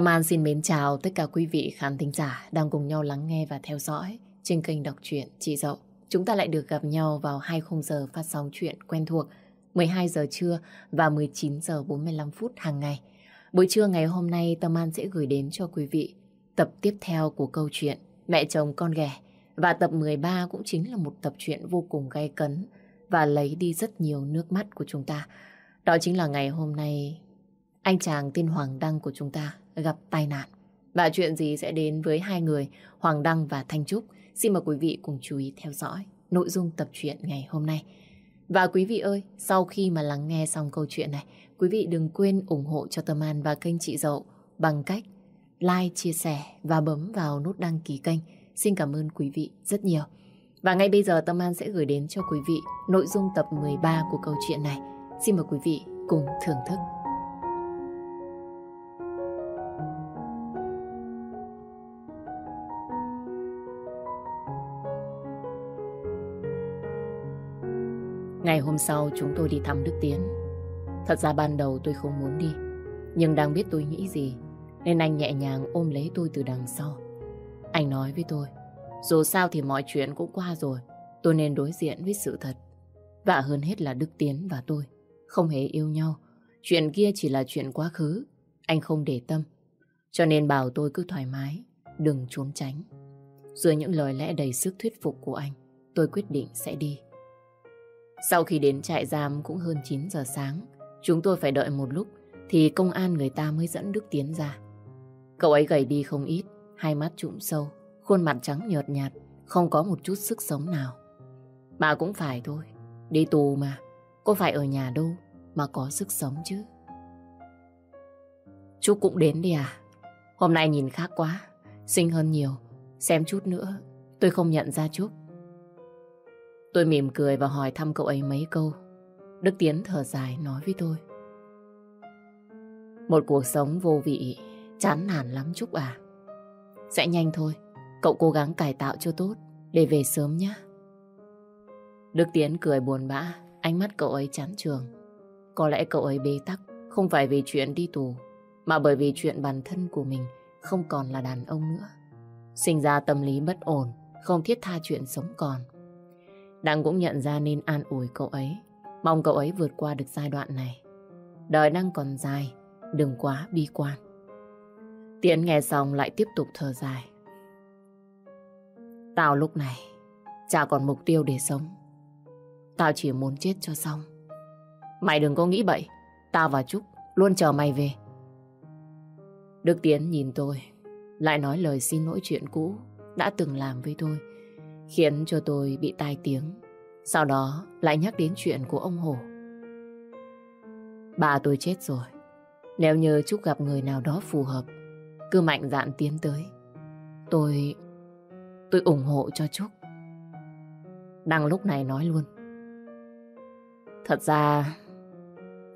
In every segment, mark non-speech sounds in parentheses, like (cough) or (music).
Tâm An xin mến chào tất cả quý vị khán thính giả đang cùng nhau lắng nghe và theo dõi trên kênh đọc truyện Chị Dậu. Chúng ta lại được gặp nhau vào hai khung giờ phát sóng chuyện quen thuộc 12 giờ trưa và 19 giờ 45 phút hàng ngày. Buổi trưa ngày hôm nay, Tâm An sẽ gửi đến cho quý vị tập tiếp theo của câu chuyện Mẹ chồng con ghẻ và tập 13 cũng chính là một tập truyện vô cùng gay cấn và lấy đi rất nhiều nước mắt của chúng ta. Đó chính là ngày hôm nay, anh chàng tên Hoàng Đăng của chúng ta gặp tai nạn. Và chuyện gì sẽ đến với hai người Hoàng Đăng và Thanh Trúc? Xin mời quý vị cùng chú ý theo dõi nội dung tập truyện ngày hôm nay. Và quý vị ơi, sau khi mà lắng nghe xong câu chuyện này, quý vị đừng quên ủng hộ cho Tâm An và kênh Chị Dậu bằng cách like, chia sẻ và bấm vào nút đăng ký kênh. Xin cảm ơn quý vị rất nhiều. Và ngay bây giờ Tâm An sẽ gửi đến cho quý vị nội dung tập 13 của câu chuyện này. Xin mời quý vị cùng thưởng thức. Ngày hôm sau chúng tôi đi thăm Đức Tiến. Thật ra ban đầu tôi không muốn đi, nhưng đang biết tôi nghĩ gì, nên anh nhẹ nhàng ôm lấy tôi từ đằng sau. Anh nói với tôi, dù sao thì mọi chuyện cũng qua rồi, tôi nên đối diện với sự thật. Và hơn hết là Đức Tiến và tôi không hề yêu nhau. Chuyện kia chỉ là chuyện quá khứ, anh không để tâm. Cho nên bảo tôi cứ thoải mái, đừng trốn tránh. Dưới những lời lẽ đầy sức thuyết phục của anh, tôi quyết định sẽ đi. Sau khi đến trại giam cũng hơn 9 giờ sáng, chúng tôi phải đợi một lúc thì công an người ta mới dẫn Đức Tiến ra. Cậu ấy gầy đi không ít, hai mắt trụm sâu, khuôn mặt trắng nhợt nhạt, không có một chút sức sống nào. Bà cũng phải thôi, đi tù mà, có phải ở nhà đâu mà có sức sống chứ. Chú cũng đến đi à? Hôm nay nhìn khác quá, xinh hơn nhiều, xem chút nữa, tôi không nhận ra Trúc. Tôi mỉm cười và hỏi thăm cậu ấy mấy câu. Đức Tiến thở dài nói với tôi. Một cuộc sống vô vị, chán nản lắm Trúc à. Sẽ nhanh thôi, cậu cố gắng cải tạo cho tốt, để về sớm nhé. Đức Tiến cười buồn bã, ánh mắt cậu ấy chán trường. Có lẽ cậu ấy bế tắc, không phải vì chuyện đi tù, mà bởi vì chuyện bản thân của mình không còn là đàn ông nữa. Sinh ra tâm lý bất ổn, không thiết tha chuyện sống còn. Đăng cũng nhận ra nên an ủi cậu ấy. Mong cậu ấy vượt qua được giai đoạn này. Đời đang còn dài, đừng quá bi quan. Tiễn nghe xong lại tiếp tục thở dài. Tao lúc này chả còn mục tiêu để sống. Tao chỉ muốn chết cho xong. Mày đừng có nghĩ bậy. Tao và Trúc luôn chờ mày về. Đức Tiến nhìn tôi, lại nói lời xin lỗi chuyện cũ đã từng làm với tôi khiến cho tôi bị tai tiếng. Sau đó lại nhắc đến chuyện của ông Hổ. Bà tôi chết rồi. Nếu như Trúc gặp người nào đó phù hợp, cứ mạnh dạn tiến tới. Tôi... tôi ủng hộ cho Trúc. Đang lúc này nói luôn. Thật ra,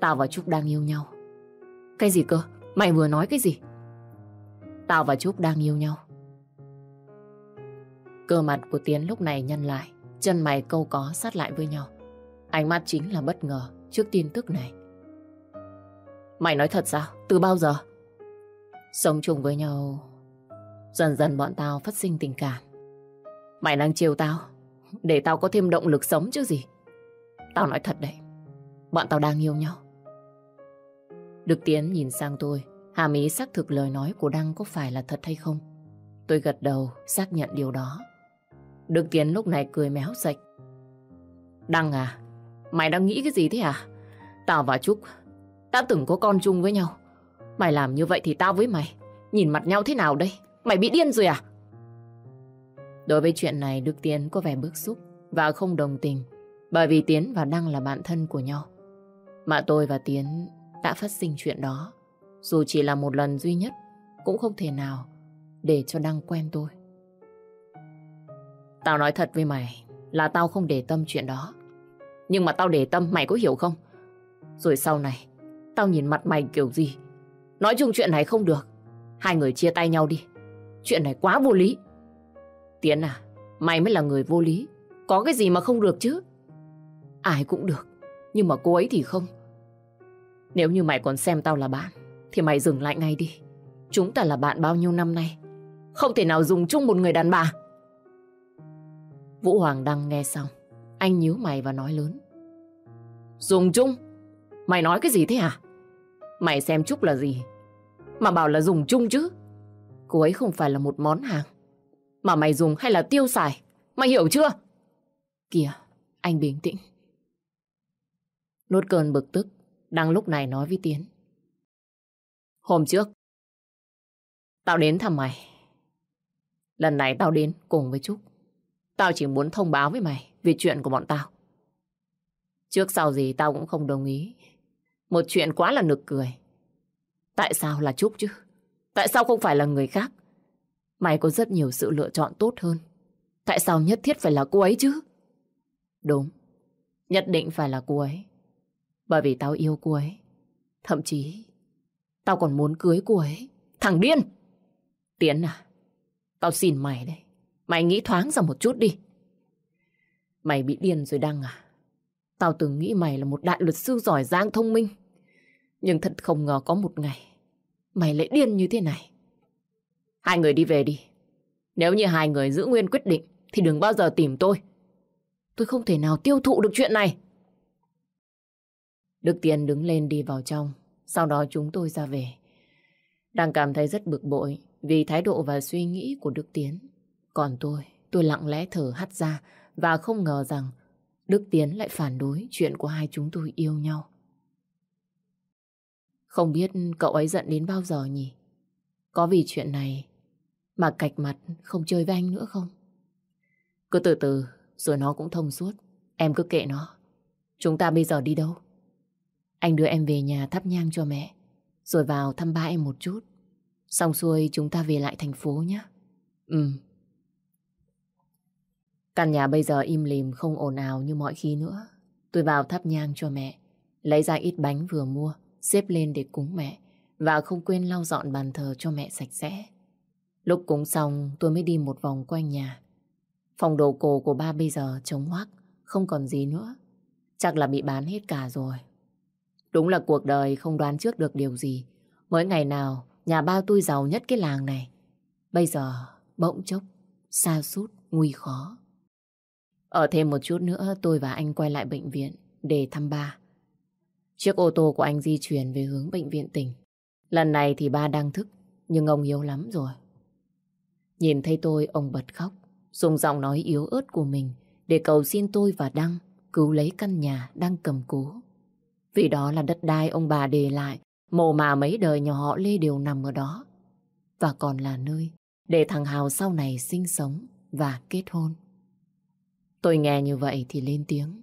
tao và Trúc đang yêu nhau. Cái gì cơ? Mày vừa nói cái gì? Tao và Trúc đang yêu nhau. Cơ mặt của Tiến lúc này nhân lại, chân mày câu có sát lại với nhau. Ánh mắt chính là bất ngờ trước tin tức này. Mày nói thật sao? Từ bao giờ? Sống chung với nhau, dần dần bọn tao phát sinh tình cảm. Mày đang chiều tao, để tao có thêm động lực sống chứ gì. Tao nói thật đấy, bọn tao đang yêu nhau. Đức Tiến nhìn sang tôi, hàm ý xác thực lời nói của Đăng có phải là thật hay không. Tôi gật đầu, xác nhận điều đó. Đức Tiến lúc này cười méo sạch. Đăng à, mày đang nghĩ cái gì thế à? Tao và Trúc đã từng có con chung với nhau. Mày làm như vậy thì tao với mày nhìn mặt nhau thế nào đây? Mày bị điên rồi à? Đối với chuyện này Đức Tiến có vẻ bức xúc và không đồng tình bởi vì Tiến và Đăng là bạn thân của nhau. Mà tôi và Tiến đã phát sinh chuyện đó dù chỉ là một lần duy nhất cũng không thể nào để cho Đăng quen tôi. Tao nói thật với mày là tao không để tâm chuyện đó. Nhưng mà tao để tâm mày có hiểu không? Rồi sau này, tao nhìn mặt mày kiểu gì? Nói chung chuyện này không được. Hai người chia tay nhau đi. Chuyện này quá vô lý. Tiến à, mày mới là người vô lý. Có cái gì mà không được chứ? Ai cũng được, nhưng mà cô ấy thì không. Nếu như mày còn xem tao là bạn, thì mày dừng lại ngay đi. Chúng ta là bạn bao nhiêu năm nay. Không thể nào dùng chung một người đàn bà. Vũ Hoàng Đăng nghe xong. Anh nhíu mày và nói lớn. Dùng chung? Mày nói cái gì thế hả? Mày xem Trúc là gì? Mà bảo là dùng chung chứ. Cô ấy không phải là một món hàng. Mà mày dùng hay là tiêu xài? Mày hiểu chưa? Kìa, anh bình tĩnh. Nốt cơn bực tức, đang lúc này nói với Tiến. Hôm trước, tao đến thăm mày. Lần này tao đến cùng với Trúc. Tao chỉ muốn thông báo với mày về chuyện của bọn tao. Trước sau gì tao cũng không đồng ý. Một chuyện quá là nực cười. Tại sao là Trúc chứ? Tại sao không phải là người khác? Mày có rất nhiều sự lựa chọn tốt hơn. Tại sao nhất thiết phải là cô ấy chứ? Đúng, nhất định phải là cô ấy. Bởi vì tao yêu cô ấy. Thậm chí, tao còn muốn cưới cô ấy. Thằng điên! Tiến à, tao xin mày đây. Mày nghĩ thoáng ra một chút đi. Mày bị điên rồi Đăng à? Tao từng nghĩ mày là một đại luật sư giỏi giang thông minh. Nhưng thật không ngờ có một ngày, mày lại điên như thế này. Hai người đi về đi. Nếu như hai người giữ nguyên quyết định, thì đừng bao giờ tìm tôi. Tôi không thể nào tiêu thụ được chuyện này. Đức Tiên đứng lên đi vào trong, sau đó chúng tôi ra về. Đang cảm thấy rất bực bội vì thái độ và suy nghĩ của Đức Tiến. Còn tôi, tôi lặng lẽ thở hắt ra và không ngờ rằng Đức Tiến lại phản đối chuyện của hai chúng tôi yêu nhau. Không biết cậu ấy giận đến bao giờ nhỉ? Có vì chuyện này mà cạch mặt không chơi với anh nữa không? Cứ từ từ, rồi nó cũng thông suốt. Em cứ kệ nó. Chúng ta bây giờ đi đâu? Anh đưa em về nhà thắp nhang cho mẹ, rồi vào thăm ba em một chút. Xong xuôi chúng ta về lại thành phố nhé. Ừ. Căn nhà bây giờ im lìm không ồn ào như mọi khi nữa. Tôi vào thắp nhang cho mẹ, lấy ra ít bánh vừa mua, xếp lên để cúng mẹ và không quên lau dọn bàn thờ cho mẹ sạch sẽ. Lúc cúng xong tôi mới đi một vòng quanh nhà. Phòng đồ cổ của ba bây giờ trống hoác, không còn gì nữa. Chắc là bị bán hết cả rồi. Đúng là cuộc đời không đoán trước được điều gì. Mỗi ngày nào nhà ba tôi giàu nhất cái làng này. Bây giờ bỗng chốc, xa sút nguy khó. Ở thêm một chút nữa tôi và anh quay lại bệnh viện để thăm ba. Chiếc ô tô của anh di chuyển về hướng bệnh viện tỉnh. Lần này thì ba đang thức, nhưng ông yếu lắm rồi. Nhìn thấy tôi, ông bật khóc, dùng giọng nói yếu ớt của mình để cầu xin tôi và Đăng cứu lấy căn nhà đang cầm cố. Vì đó là đất đai ông bà để lại, mồ mà mấy đời nhà họ Lê đều nằm ở đó. Và còn là nơi để thằng Hào sau này sinh sống và kết hôn. Tôi nghe như vậy thì lên tiếng.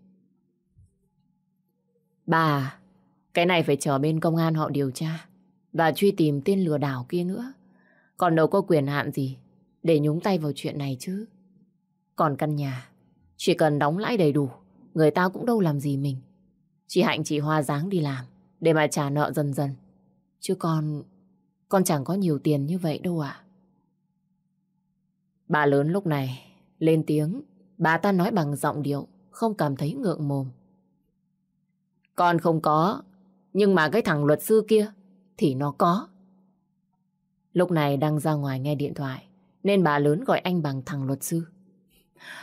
Bà, cái này phải chờ bên công an họ điều tra và truy tìm tên lừa đảo kia nữa. Còn đâu có quyền hạn gì để nhúng tay vào chuyện này chứ. Còn căn nhà, chỉ cần đóng lãi đầy đủ, người ta cũng đâu làm gì mình. Chị Hạnh chỉ hoa dáng đi làm để mà trả nợ dần dần. Chứ con, con chẳng có nhiều tiền như vậy đâu ạ. Bà lớn lúc này lên tiếng, bà ta nói bằng giọng điệu, không cảm thấy ngượng mồm. Con không có, nhưng mà cái thằng luật sư kia thì nó có. Lúc này đang ra ngoài nghe điện thoại, nên bà lớn gọi anh bằng thằng luật sư.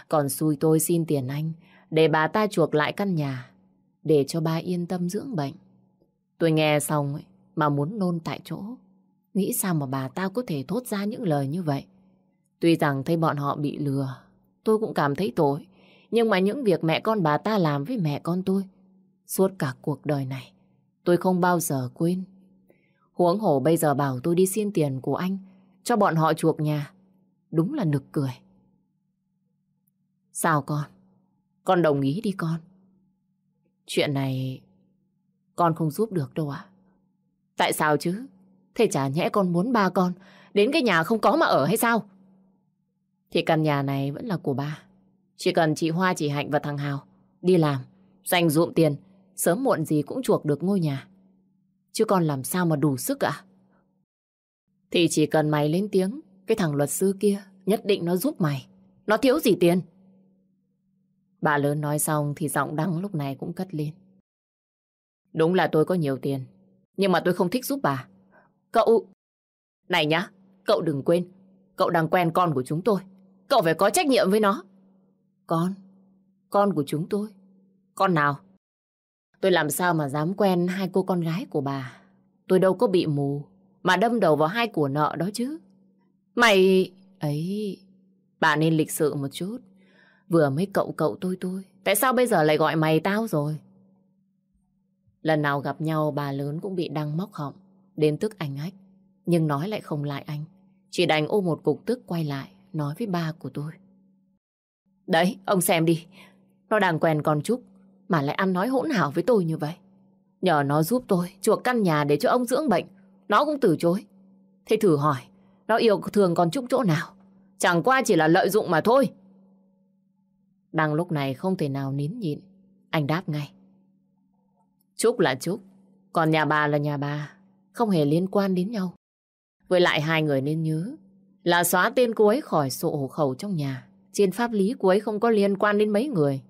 Còn xui tôi xin tiền anh để bà ta chuộc lại căn nhà để cho ba yên tâm dưỡng bệnh. Tôi nghe xong ấy, mà muốn nôn tại chỗ. Nghĩ sao mà bà ta có thể thốt ra những lời như vậy. Tuy rằng thấy bọn họ bị lừa, tôi cũng cảm thấy tội. Nhưng mà những việc mẹ con bà ta làm với mẹ con tôi, suốt cả cuộc đời này, tôi không bao giờ quên. Huống hổ bây giờ bảo tôi đi xin tiền của anh, cho bọn họ chuộc nhà. Đúng là nực cười. Sao con? Con đồng ý đi con. Chuyện này con không giúp được đâu ạ. Tại sao chứ? Thế chả nhẽ con muốn ba con đến cái nhà không có mà ở hay sao? Thì căn nhà này vẫn là của ba. Chỉ cần chị Hoa, chị Hạnh và thằng Hào đi làm, dành dụm tiền, sớm muộn gì cũng chuộc được ngôi nhà. Chứ còn làm sao mà đủ sức ạ? Thì chỉ cần mày lên tiếng, cái thằng luật sư kia nhất định nó giúp mày. Nó thiếu gì tiền? Bà lớn nói xong thì giọng đăng lúc này cũng cất lên. Đúng là tôi có nhiều tiền, nhưng mà tôi không thích giúp bà. Cậu... Này nhá, cậu đừng quên, cậu đang quen con của chúng tôi. Cậu phải có trách nhiệm với nó. Con? Con của chúng tôi? Con nào? Tôi làm sao mà dám quen hai cô con gái của bà. Tôi đâu có bị mù, mà đâm đầu vào hai của nợ đó chứ. Mày... ấy... Bà nên lịch sự một chút. Vừa mới cậu cậu tôi tôi. Tại sao bây giờ lại gọi mày tao rồi? Lần nào gặp nhau bà lớn cũng bị đăng móc họng. Đến tức anh ách. Nhưng nói lại không lại anh. Chỉ đành ôm một cục tức quay lại. Nói với ba của tôi. Đấy, ông xem đi. Nó đang quen con Trúc. Mà lại ăn nói hỗn hảo với tôi như vậy. Nhờ nó giúp tôi chuộc căn nhà để cho ông dưỡng bệnh. Nó cũng từ chối. Thế thử hỏi. Nó yêu thương con Trúc chỗ nào? Chẳng qua chỉ là lợi dụng mà thôi. Đang lúc này không thể nào nín nhịn. Anh đáp ngay. Trúc là Trúc, còn nhà bà là nhà bà, không hề liên quan đến nhau. Với lại hai người nên nhớ là xóa tên cô ấy khỏi sổ hộ khẩu trong nhà. Trên pháp lý cô ấy không có liên quan đến mấy người.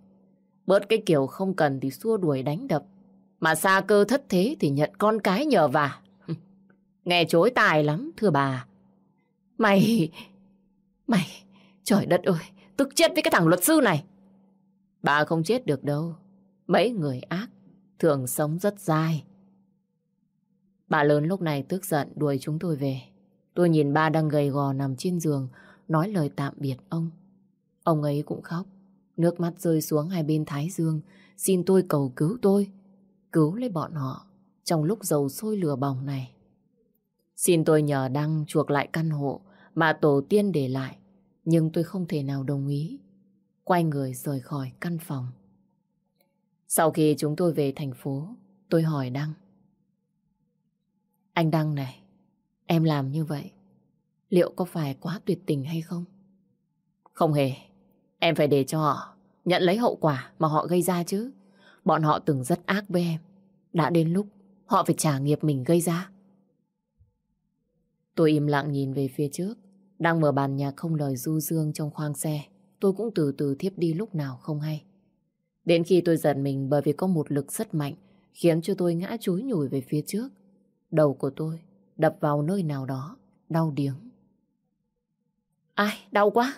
Bớt cái kiểu không cần thì xua đuổi đánh đập. Mà xa cơ thất thế thì nhận con cái nhờ vả. (laughs) Nghe chối tài lắm, thưa bà. Mày... Mày... Trời đất ơi, tức chết với cái thằng luật sư này. Bà không chết được đâu. Mấy người ác thường sống rất dài. Bà lớn lúc này tức giận đuổi chúng tôi về. Tôi nhìn ba đang gầy gò nằm trên giường, nói lời tạm biệt ông. Ông ấy cũng khóc, nước mắt rơi xuống hai bên thái dương, xin tôi cầu cứu tôi, cứu lấy bọn họ trong lúc dầu sôi lửa bỏng này. Xin tôi nhờ Đăng chuộc lại căn hộ mà tổ tiên để lại, nhưng tôi không thể nào đồng ý. Quay người rời khỏi căn phòng. Sau khi chúng tôi về thành phố, tôi hỏi Đăng. Anh Đăng này, em làm như vậy, liệu có phải quá tuyệt tình hay không? Không hề, em phải để cho họ nhận lấy hậu quả mà họ gây ra chứ. Bọn họ từng rất ác với em. Đã đến lúc họ phải trả nghiệp mình gây ra. Tôi im lặng nhìn về phía trước, đang mở bàn nhạc không lời du dương trong khoang xe. Tôi cũng từ từ thiếp đi lúc nào không hay. Đến khi tôi giật mình bởi vì có một lực rất mạnh khiến cho tôi ngã chúi nhủi về phía trước. Đầu của tôi đập vào nơi nào đó, đau điếng. Ai, đau quá.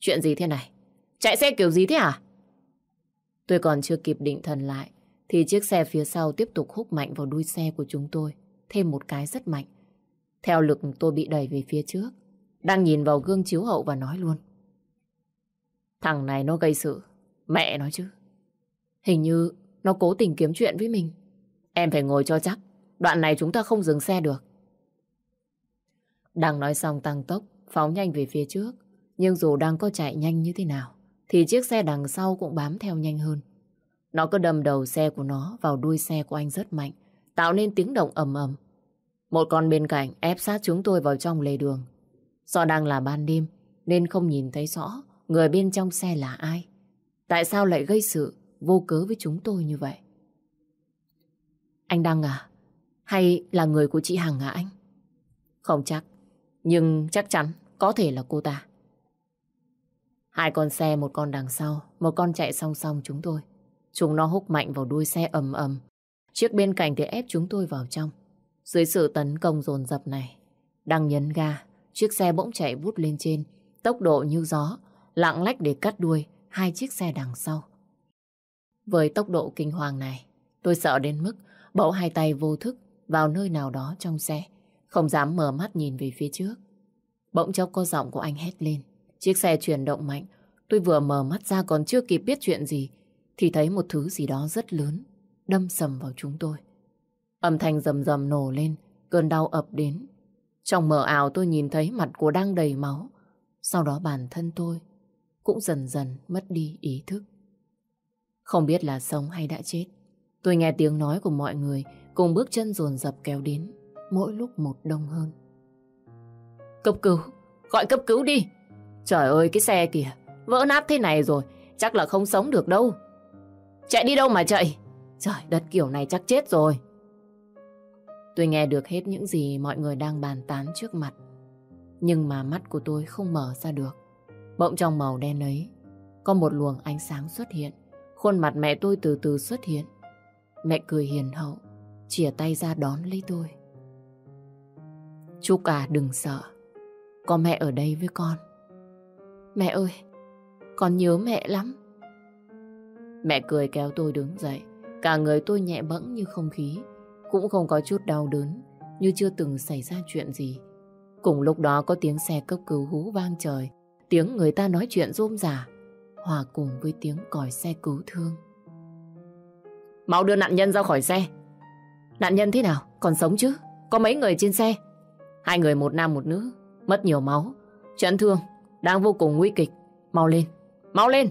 Chuyện gì thế này? Chạy xe kiểu gì thế à? Tôi còn chưa kịp định thần lại thì chiếc xe phía sau tiếp tục hút mạnh vào đuôi xe của chúng tôi. Thêm một cái rất mạnh. Theo lực tôi bị đẩy về phía trước. Đang nhìn vào gương chiếu hậu và nói luôn. Thằng này nó gây sự. Mẹ nói chứ. Hình như nó cố tình kiếm chuyện với mình. Em phải ngồi cho chắc. Đoạn này chúng ta không dừng xe được. Đang nói xong tăng tốc, phóng nhanh về phía trước. Nhưng dù đang có chạy nhanh như thế nào, thì chiếc xe đằng sau cũng bám theo nhanh hơn. Nó cứ đâm đầu xe của nó vào đuôi xe của anh rất mạnh, tạo nên tiếng động ầm ầm. Một con bên cạnh ép sát chúng tôi vào trong lề đường. Do đang là ban đêm, nên không nhìn thấy rõ người bên trong xe là ai. Tại sao lại gây sự vô cớ với chúng tôi như vậy? Anh Đăng à? Hay là người của chị Hằng à anh? Không chắc, nhưng chắc chắn có thể là cô ta. Hai con xe, một con đằng sau, một con chạy song song chúng tôi. Chúng nó húc mạnh vào đuôi xe ầm ầm. Chiếc bên cạnh thì ép chúng tôi vào trong. Dưới sự tấn công dồn dập này, đang nhấn ga, chiếc xe bỗng chạy vút lên trên, tốc độ như gió, lạng lách để cắt đuôi hai chiếc xe đằng sau. Với tốc độ kinh hoàng này, tôi sợ đến mức bỗng hai tay vô thức vào nơi nào đó trong xe, không dám mở mắt nhìn về phía trước. Bỗng chốc có giọng của anh hét lên. Chiếc xe chuyển động mạnh, tôi vừa mở mắt ra còn chưa kịp biết chuyện gì, thì thấy một thứ gì đó rất lớn, đâm sầm vào chúng tôi. Âm thanh rầm rầm nổ lên, cơn đau ập đến. Trong mờ ảo tôi nhìn thấy mặt của đang đầy máu, sau đó bản thân tôi cũng dần dần mất đi ý thức. Không biết là sống hay đã chết. Tôi nghe tiếng nói của mọi người cùng bước chân dồn dập kéo đến, mỗi lúc một đông hơn. Cấp cứu, gọi cấp cứu đi. Trời ơi cái xe kìa, vỡ nát thế này rồi, chắc là không sống được đâu. Chạy đi đâu mà chạy? Trời đất kiểu này chắc chết rồi. Tôi nghe được hết những gì mọi người đang bàn tán trước mặt. Nhưng mà mắt của tôi không mở ra được. Bỗng trong màu đen ấy, có một luồng ánh sáng xuất hiện. Khuôn mặt mẹ tôi từ từ xuất hiện. Mẹ cười hiền hậu, chìa tay ra đón lấy tôi. Chúc à đừng sợ. Có mẹ ở đây với con. Mẹ ơi, con nhớ mẹ lắm. Mẹ cười kéo tôi đứng dậy. Cả người tôi nhẹ bẫng như không khí. Cũng không có chút đau đớn, như chưa từng xảy ra chuyện gì. Cùng lúc đó có tiếng xe cấp cứu hú vang trời, tiếng người ta nói chuyện rôm rả, hòa cùng với tiếng còi xe cứu thương. Mau đưa nạn nhân ra khỏi xe. Nạn nhân thế nào? Còn sống chứ? Có mấy người trên xe? Hai người một nam một nữ, mất nhiều máu. Chấn thương, đang vô cùng nguy kịch. Mau lên, mau lên!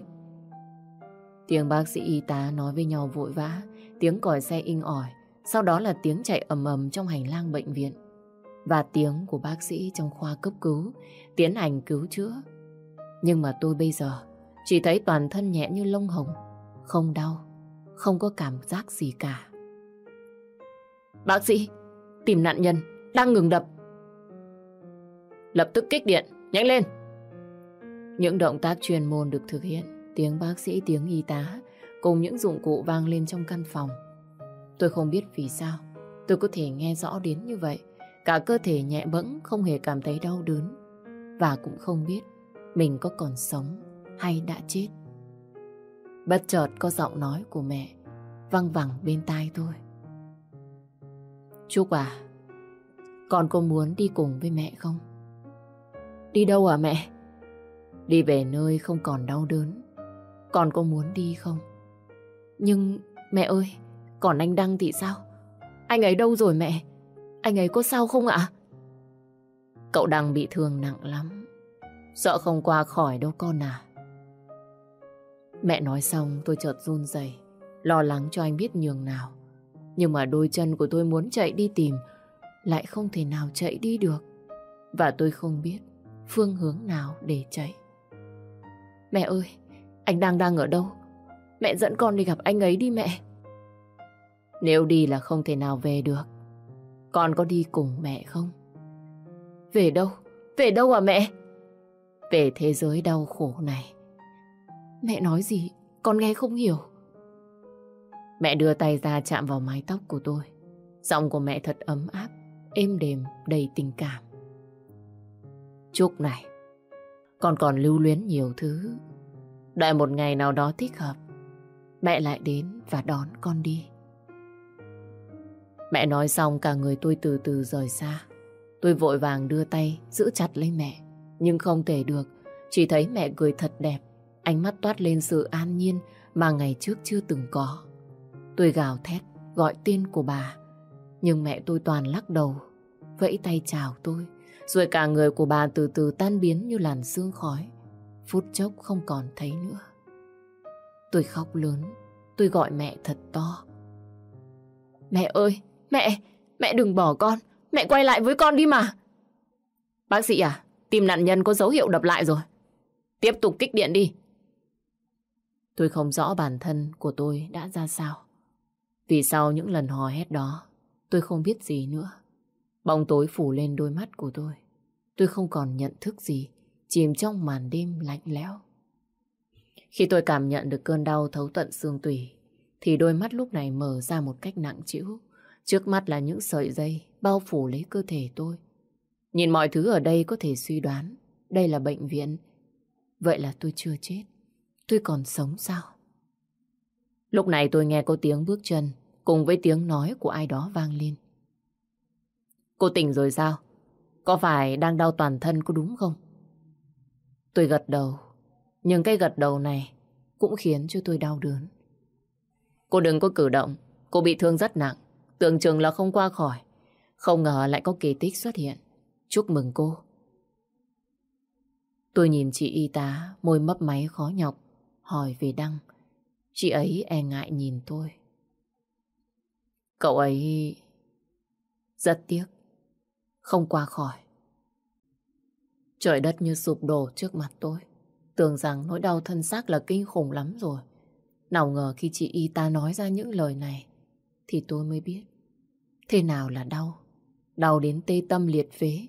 Tiếng bác sĩ y tá nói với nhau vội vã, tiếng còi xe inh ỏi, sau đó là tiếng chạy ầm ầm trong hành lang bệnh viện và tiếng của bác sĩ trong khoa cấp cứu tiến hành cứu chữa. Nhưng mà tôi bây giờ chỉ thấy toàn thân nhẹ như lông hồng, không đau, không có cảm giác gì cả. Bác sĩ, tìm nạn nhân, đang ngừng đập. Lập tức kích điện, nhanh lên. Những động tác chuyên môn được thực hiện, tiếng bác sĩ, tiếng y tá cùng những dụng cụ vang lên trong căn phòng. Tôi không biết vì sao tôi có thể nghe rõ đến như vậy. Cả cơ thể nhẹ bẫng không hề cảm thấy đau đớn và cũng không biết mình có còn sống hay đã chết. Bất chợt có giọng nói của mẹ văng vẳng bên tai tôi. Trúc à, con có muốn đi cùng với mẹ không? Đi đâu à mẹ? Đi về nơi không còn đau đớn. Con có muốn đi không? Nhưng mẹ ơi, còn anh Đăng thì sao? Anh ấy đâu rồi mẹ? Anh ấy có sao không ạ? Cậu Đăng bị thương nặng lắm. Sợ không qua khỏi đâu con à. Mẹ nói xong tôi chợt run rẩy, lo lắng cho anh biết nhường nào. Nhưng mà đôi chân của tôi muốn chạy đi tìm, lại không thể nào chạy đi được. Và tôi không biết phương hướng nào để chạy. Mẹ ơi, anh đang đang ở đâu? Mẹ dẫn con đi gặp anh ấy đi mẹ. Nếu đi là không thể nào về được. Con có đi cùng mẹ không? Về đâu? Về đâu à mẹ? Về thế giới đau khổ này. Mẹ nói gì? Con nghe không hiểu. Mẹ đưa tay ra chạm vào mái tóc của tôi. Giọng của mẹ thật ấm áp, êm đềm, đầy tình cảm. Trúc này, con còn lưu luyến nhiều thứ. Đợi một ngày nào đó thích hợp, mẹ lại đến và đón con đi. Mẹ nói xong cả người tôi từ từ rời xa. Tôi vội vàng đưa tay giữ chặt lấy mẹ. Nhưng không thể được. Chỉ thấy mẹ cười thật đẹp. Ánh mắt toát lên sự an nhiên mà ngày trước chưa từng có. Tôi gào thét gọi tên của bà. Nhưng mẹ tôi toàn lắc đầu. Vẫy tay chào tôi. Rồi cả người của bà từ từ tan biến như làn sương khói. Phút chốc không còn thấy nữa. Tôi khóc lớn. Tôi gọi mẹ thật to. Mẹ ơi! Mẹ, mẹ đừng bỏ con. Mẹ quay lại với con đi mà. Bác sĩ à, tìm nạn nhân có dấu hiệu đập lại rồi. Tiếp tục kích điện đi. Tôi không rõ bản thân của tôi đã ra sao. Vì sau những lần hò hét đó, tôi không biết gì nữa. Bóng tối phủ lên đôi mắt của tôi. Tôi không còn nhận thức gì, chìm trong màn đêm lạnh lẽo. Khi tôi cảm nhận được cơn đau thấu tận xương tủy, thì đôi mắt lúc này mở ra một cách nặng trĩu. Trước mắt là những sợi dây bao phủ lấy cơ thể tôi. Nhìn mọi thứ ở đây có thể suy đoán đây là bệnh viện. Vậy là tôi chưa chết. Tôi còn sống sao? Lúc này tôi nghe có tiếng bước chân cùng với tiếng nói của ai đó vang lên. Cô tỉnh rồi sao? Có phải đang đau toàn thân có đúng không? Tôi gật đầu. Nhưng cái gật đầu này cũng khiến cho tôi đau đớn. Cô đừng có cử động. Cô bị thương rất nặng. Tưởng chừng là không qua khỏi. Không ngờ lại có kỳ tích xuất hiện. Chúc mừng cô. Tôi nhìn chị y tá, môi mấp máy khó nhọc, hỏi về Đăng. Chị ấy e ngại nhìn tôi. Cậu ấy... Rất tiếc. Không qua khỏi. Trời đất như sụp đổ trước mặt tôi. Tưởng rằng nỗi đau thân xác là kinh khủng lắm rồi. Nào ngờ khi chị y tá nói ra những lời này, thì tôi mới biết thế nào là đau. Đau đến tê tâm liệt phế,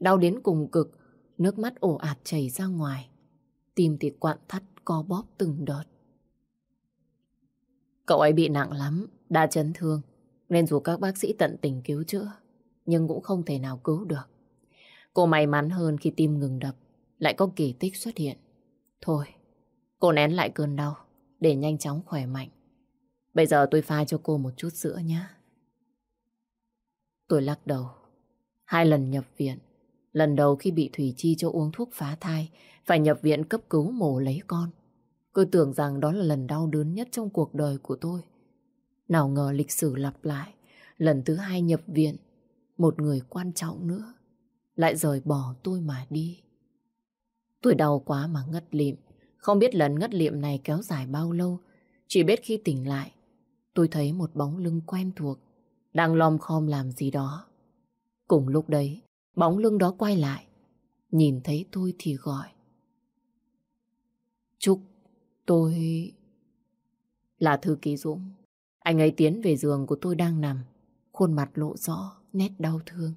đau đến cùng cực, nước mắt ồ ạt chảy ra ngoài. Tim thì quặn thắt co bóp từng đợt. Cậu ấy bị nặng lắm, đã chấn thương, nên dù các bác sĩ tận tình cứu chữa, nhưng cũng không thể nào cứu được. Cô may mắn hơn khi tim ngừng đập, lại có kỳ tích xuất hiện. Thôi, cô nén lại cơn đau để nhanh chóng khỏe mạnh. Bây giờ tôi pha cho cô một chút sữa nhé. Tôi lắc đầu. Hai lần nhập viện. Lần đầu khi bị Thủy Chi cho uống thuốc phá thai, phải nhập viện cấp cứu mổ lấy con. Tôi tưởng rằng đó là lần đau đớn nhất trong cuộc đời của tôi. Nào ngờ lịch sử lặp lại. Lần thứ hai nhập viện, một người quan trọng nữa lại rời bỏ tôi mà đi. Tôi đau quá mà ngất lịm. Không biết lần ngất liệm này kéo dài bao lâu. Chỉ biết khi tỉnh lại, tôi thấy một bóng lưng quen thuộc, đang lom khom làm gì đó. Cùng lúc đấy, bóng lưng đó quay lại, nhìn thấy tôi thì gọi. Trúc, tôi... Là Thư Ký Dũng. Anh ấy tiến về giường của tôi đang nằm, khuôn mặt lộ rõ, nét đau thương.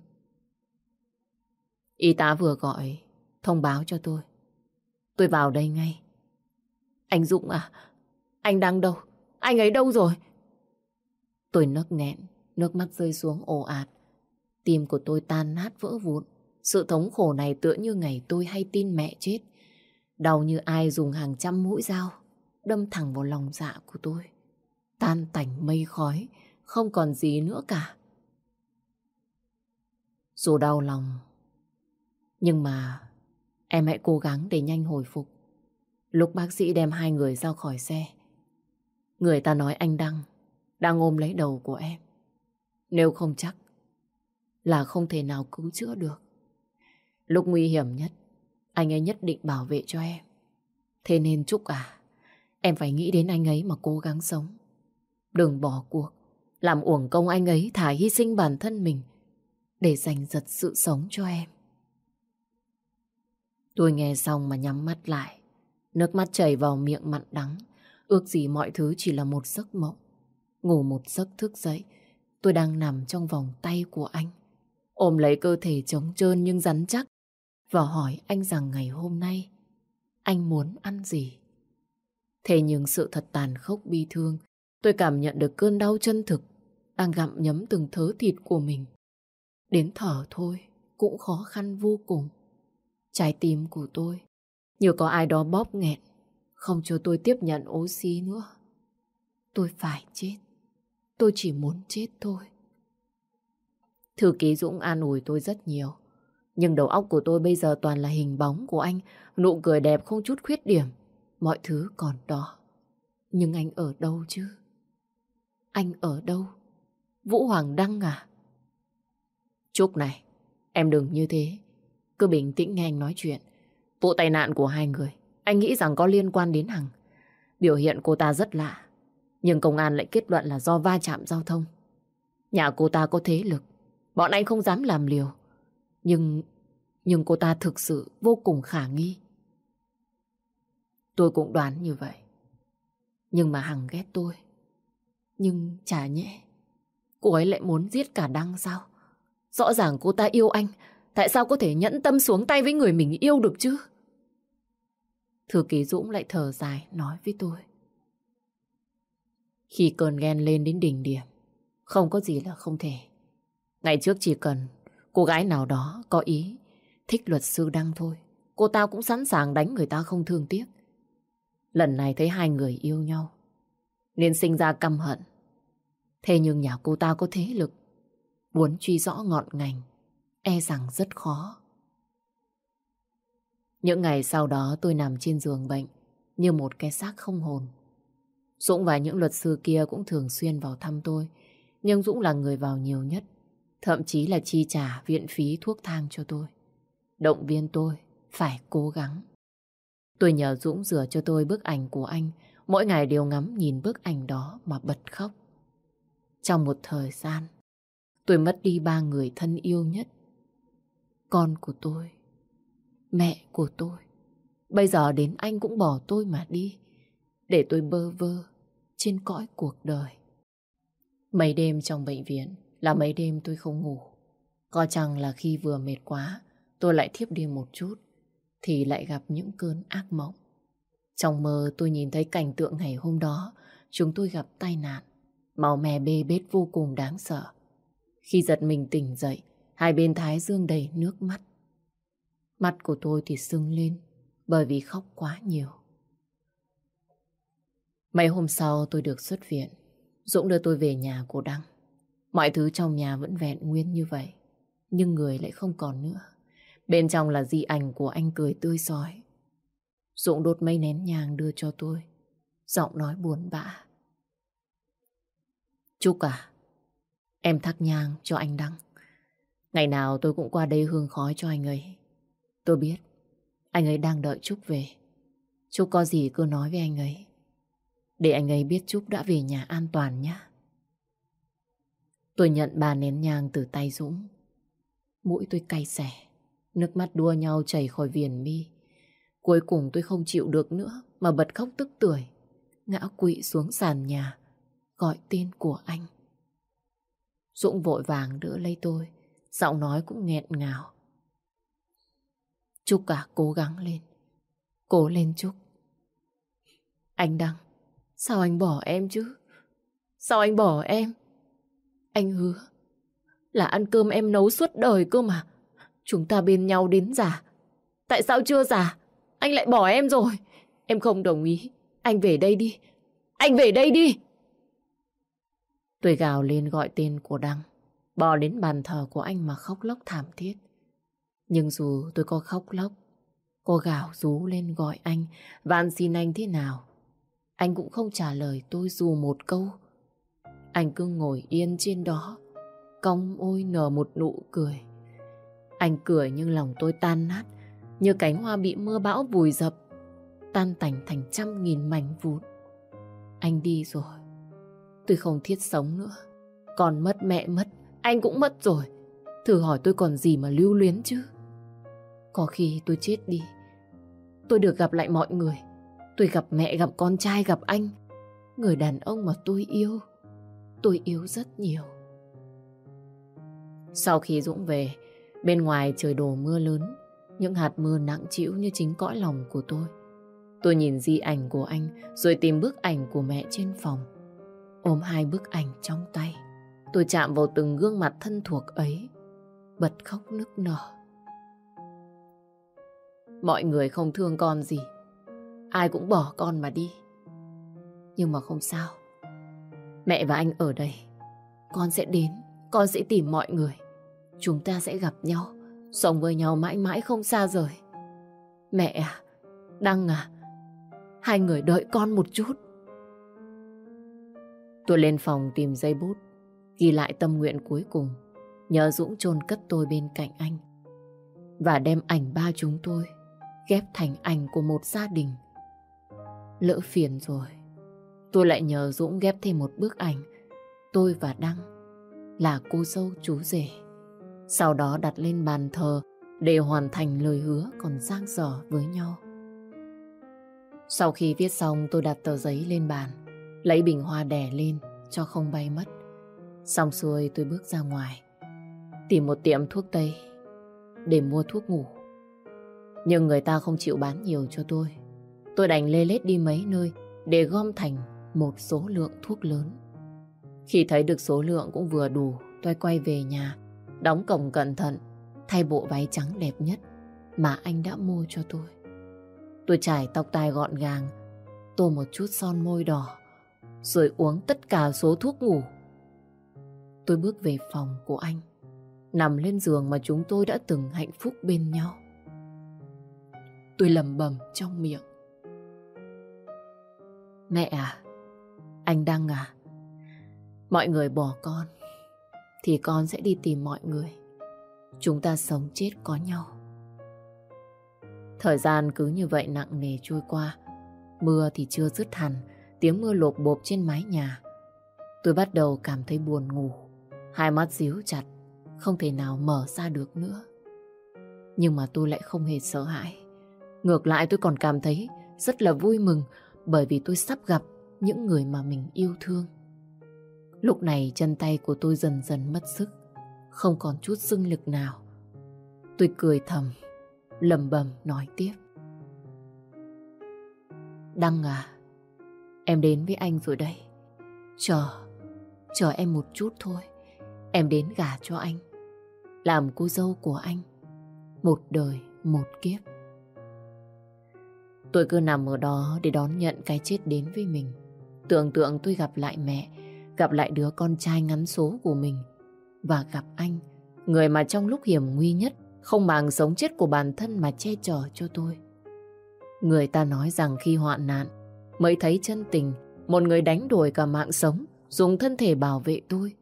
Y tá vừa gọi, thông báo cho tôi. Tôi vào đây ngay. Anh Dũng à, anh đang đâu? Anh ấy đâu rồi? Tôi nấc nghẹn, nước mắt rơi xuống ồ ạt. Tim của tôi tan nát vỡ vụn. Sự thống khổ này tựa như ngày tôi hay tin mẹ chết. Đau như ai dùng hàng trăm mũi dao, đâm thẳng vào lòng dạ của tôi. Tan tành mây khói, không còn gì nữa cả. Dù đau lòng, nhưng mà em hãy cố gắng để nhanh hồi phục. Lúc bác sĩ đem hai người ra khỏi xe, người ta nói anh Đăng đang ôm lấy đầu của em. Nếu không chắc là không thể nào cứu chữa được. Lúc nguy hiểm nhất, anh ấy nhất định bảo vệ cho em. Thế nên Trúc à, em phải nghĩ đến anh ấy mà cố gắng sống. Đừng bỏ cuộc, làm uổng công anh ấy thả hy sinh bản thân mình để giành giật sự sống cho em. Tôi nghe xong mà nhắm mắt lại. Nước mắt chảy vào miệng mặn đắng. Ước gì mọi thứ chỉ là một giấc mộng. Ngủ một giấc thức dậy. Tôi đang nằm trong vòng tay của anh. Ôm lấy cơ thể trống trơn nhưng rắn chắc. Và hỏi anh rằng ngày hôm nay anh muốn ăn gì. Thế nhưng sự thật tàn khốc bi thương. Tôi cảm nhận được cơn đau chân thực, đang gặm nhấm từng thớ thịt của mình. Đến thở thôi cũng khó khăn vô cùng. Trái tim của tôi như có ai đó bóp nghẹn, không cho tôi tiếp nhận oxy nữa. Tôi phải chết. Tôi chỉ muốn chết thôi. Thư ký Dũng an ủi tôi rất nhiều. Nhưng đầu óc của tôi bây giờ toàn là hình bóng của anh, nụ cười đẹp không chút khuyết điểm. Mọi thứ còn đó. Nhưng anh ở đâu chứ? Anh ở đâu? Vũ Hoàng Đăng à? Trúc này, em đừng như thế. Cứ bình tĩnh nghe anh nói chuyện. Vụ tai nạn của hai người, anh nghĩ rằng có liên quan đến Hằng. Biểu hiện cô ta rất lạ, nhưng công an lại kết luận là do va chạm giao thông. Nhà cô ta có thế lực, bọn anh không dám làm liều. Nhưng, nhưng cô ta thực sự vô cùng khả nghi. Tôi cũng đoán như vậy. Nhưng mà Hằng ghét tôi. Nhưng chả nhẽ cô ấy lại muốn giết cả Đăng sao? Rõ ràng cô ta yêu anh, Tại sao có thể nhẫn tâm xuống tay với người mình yêu được chứ? Thư ký Dũng lại thở dài nói với tôi. Khi cơn ghen lên đến đỉnh điểm, không có gì là không thể. Ngày trước chỉ cần cô gái nào đó có ý thích luật sư Đăng thôi, cô ta cũng sẵn sàng đánh người ta không thương tiếc. Lần này thấy hai người yêu nhau, nên sinh ra căm hận. Thế nhưng nhà cô ta có thế lực, muốn truy rõ ngọn ngành, e rằng rất khó. Những ngày sau đó tôi nằm trên giường bệnh như một cái xác không hồn. Dũng và những luật sư kia cũng thường xuyên vào thăm tôi, nhưng Dũng là người vào nhiều nhất, thậm chí là chi trả viện phí thuốc thang cho tôi. Động viên tôi phải cố gắng. Tôi nhờ Dũng rửa cho tôi bức ảnh của anh, mỗi ngày đều ngắm nhìn bức ảnh đó mà bật khóc. Trong một thời gian, tôi mất đi ba người thân yêu nhất con của tôi, mẹ của tôi. Bây giờ đến anh cũng bỏ tôi mà đi, để tôi bơ vơ trên cõi cuộc đời. Mấy đêm trong bệnh viện là mấy đêm tôi không ngủ. Có chăng là khi vừa mệt quá, tôi lại thiếp đi một chút, thì lại gặp những cơn ác mộng. Trong mơ tôi nhìn thấy cảnh tượng ngày hôm đó, chúng tôi gặp tai nạn, màu mè bê bết vô cùng đáng sợ. Khi giật mình tỉnh dậy, Hai bên thái dương đầy nước mắt. Mặt của tôi thì sưng lên bởi vì khóc quá nhiều. Mấy hôm sau tôi được xuất viện. Dũng đưa tôi về nhà của Đăng. Mọi thứ trong nhà vẫn vẹn nguyên như vậy. Nhưng người lại không còn nữa. Bên trong là di ảnh của anh cười tươi sói. Dũng đốt mấy nén nhang đưa cho tôi. Giọng nói buồn bã. Chúc à, em thắp nhang cho anh Đăng. Ngày nào tôi cũng qua đây hương khói cho anh ấy. Tôi biết, anh ấy đang đợi Trúc về. Trúc có gì cứ nói với anh ấy. Để anh ấy biết Trúc đã về nhà an toàn nhé. Tôi nhận ba nén nhang từ tay Dũng. Mũi tôi cay xẻ. Nước mắt đua nhau chảy khỏi viền mi. Cuối cùng tôi không chịu được nữa mà bật khóc tức tưởi. Ngã quỵ xuống sàn nhà. Gọi tên của anh. Dũng vội vàng đỡ lấy tôi. Giọng nói cũng nghẹn ngào. Chúc cả à, cố gắng lên. Cố lên Trúc. Anh Đăng, sao anh bỏ em chứ? Sao anh bỏ em? Anh hứa là ăn cơm em nấu suốt đời cơ mà. Chúng ta bên nhau đến già. Tại sao chưa già? Anh lại bỏ em rồi. Em không đồng ý. Anh về đây đi. Anh về đây đi. Tôi gào lên gọi tên của Đăng. Bò đến bàn thờ của anh mà khóc lóc thảm thiết. Nhưng dù tôi có khóc lóc, có gào rú lên gọi anh, van xin anh thế nào. Anh cũng không trả lời tôi dù một câu. Anh cứ ngồi yên trên đó, cong ôi nở một nụ cười. Anh cười nhưng lòng tôi tan nát, như cánh hoa bị mưa bão vùi dập, tan tành thành trăm nghìn mảnh vụn. Anh đi rồi, tôi không thiết sống nữa. Còn mất mẹ mất, anh cũng mất rồi. Thử hỏi tôi còn gì mà lưu luyến chứ. Có khi tôi chết đi, tôi được gặp lại mọi người. Tôi gặp mẹ, gặp con trai, gặp anh. Người đàn ông mà tôi yêu. Tôi yêu rất nhiều. Sau khi Dũng về, bên ngoài trời đổ mưa lớn, những hạt mưa nặng trĩu như chính cõi lòng của tôi. Tôi nhìn di ảnh của anh rồi tìm bức ảnh của mẹ trên phòng. Ôm hai bức ảnh trong tay. Tôi chạm vào từng gương mặt thân thuộc ấy. Bật khóc nức nở. Mọi người không thương con gì. Ai cũng bỏ con mà đi. Nhưng mà không sao. Mẹ và anh ở đây. Con sẽ đến. Con sẽ tìm mọi người. Chúng ta sẽ gặp nhau. Sống với nhau mãi mãi không xa rời. Mẹ à, Đăng à, hai người đợi con một chút. Tôi lên phòng tìm dây bút, ghi lại tâm nguyện cuối cùng, nhờ Dũng chôn cất tôi bên cạnh anh. Và đem ảnh ba chúng tôi ghép thành ảnh của một gia đình. Lỡ phiền rồi, tôi lại nhờ Dũng ghép thêm một bức ảnh tôi và Đăng là cô dâu chú rể. Sau đó đặt lên bàn thờ để hoàn thành lời hứa còn giang dở với nhau. Sau khi viết xong tôi đặt tờ giấy lên bàn, lấy bình hoa đè lên cho không bay mất. Xong xuôi tôi bước ra ngoài, tìm một tiệm thuốc Tây để mua thuốc ngủ. Nhưng người ta không chịu bán nhiều cho tôi. Tôi đành lê lết đi mấy nơi để gom thành một số lượng thuốc lớn. Khi thấy được số lượng cũng vừa đủ, tôi quay về nhà, đóng cổng cẩn thận, thay bộ váy trắng đẹp nhất mà anh đã mua cho tôi. Tôi trải tóc tai gọn gàng, tô một chút son môi đỏ, rồi uống tất cả số thuốc ngủ. Tôi bước về phòng của anh, nằm lên giường mà chúng tôi đã từng hạnh phúc bên nhau. Tôi lầm bầm trong miệng. Mẹ à, anh Đăng à, mọi người bỏ con, thì con sẽ đi tìm mọi người. Chúng ta sống chết có nhau. Thời gian cứ như vậy nặng nề trôi qua. Mưa thì chưa dứt hẳn, tiếng mưa lộp bộp trên mái nhà. Tôi bắt đầu cảm thấy buồn ngủ. Hai mắt díu chặt, không thể nào mở ra được nữa. Nhưng mà tôi lại không hề sợ hãi. Ngược lại tôi còn cảm thấy rất là vui mừng bởi vì tôi sắp gặp những người mà mình yêu thương. Lúc này chân tay của tôi dần dần mất sức, không còn chút sưng lực nào. Tôi cười thầm, lầm bầm nói tiếp. Đăng à, em đến với anh rồi đây. Chờ, chờ em một chút thôi. Em đến gả cho anh. Làm cô dâu của anh. Một đời một kiếp. Tôi cứ nằm ở đó để đón nhận cái chết đến với mình. Tưởng tượng tôi gặp lại mẹ, gặp lại đứa con trai ngắn số của mình và gặp anh, người mà trong lúc hiểm nguy nhất không màng sống chết của bản thân mà che chở cho tôi. Người ta nói rằng khi hoạn nạn mới thấy chân tình, một người đánh đuổi cả mạng sống, dùng thân thể bảo vệ tôi,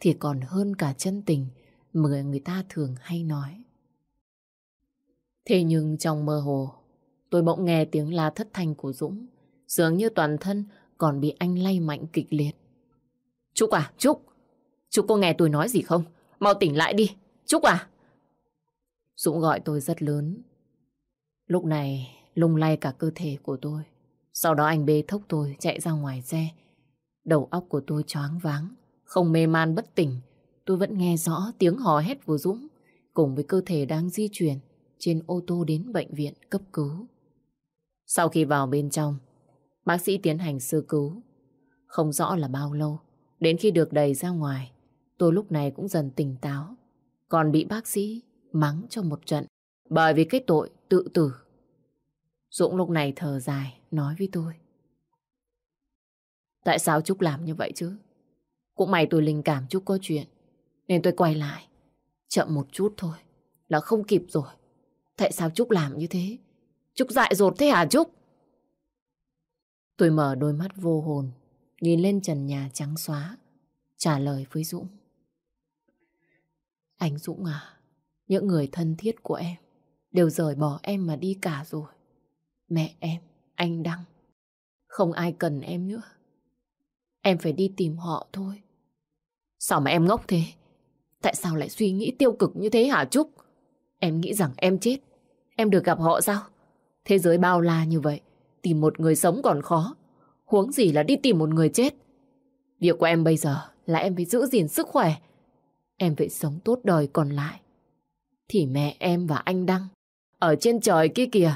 thì còn hơn cả chân tình mà người ta thường hay nói. Thế nhưng trong mơ hồ, tôi bỗng nghe tiếng la thất thanh của Dũng, dường như toàn thân còn bị anh lay mạnh kịch liệt. Trúc à, Trúc! Trúc có nghe tôi nói gì không? Mau tỉnh lại đi! Trúc à! Dũng gọi tôi rất lớn. Lúc này lung lay cả cơ thể của tôi. Sau đó anh bê thốc tôi chạy ra ngoài xe. Đầu óc của tôi choáng váng, không mê man bất tỉnh. Tôi vẫn nghe rõ tiếng hò hét của Dũng cùng với cơ thể đang di chuyển trên ô tô đến bệnh viện cấp cứu. Sau khi vào bên trong, bác sĩ tiến hành sơ cứu. Không rõ là bao lâu, đến khi được đẩy ra ngoài, tôi lúc này cũng dần tỉnh táo. Còn bị bác sĩ mắng cho một trận bởi vì cái tội tự tử. Dũng lúc này thở dài nói với tôi. Tại sao Trúc làm như vậy chứ? Cũng may tôi linh cảm Trúc có chuyện nên tôi quay lại. Chậm một chút thôi là không kịp rồi. Tại sao Trúc làm như thế? Trúc dại dột thế hả Trúc? Tôi mở đôi mắt vô hồn nhìn lên trần nhà trắng xóa trả lời với Dũng. Anh Dũng à, những người thân thiết của em đều rời bỏ em mà đi cả rồi. Mẹ em, anh Đăng, không ai cần em nữa. Em phải đi tìm họ thôi. Sao mà em ngốc thế? Tại sao lại suy nghĩ tiêu cực như thế hả Trúc? Em nghĩ rằng em chết, em được gặp họ sao? Thế giới bao la như vậy, tìm một người sống còn khó. Huống gì là đi tìm một người chết. Việc của em bây giờ là em phải giữ gìn sức khỏe. Em phải sống tốt đời còn lại thì mẹ em và anh Đăng ở trên trời kia kìa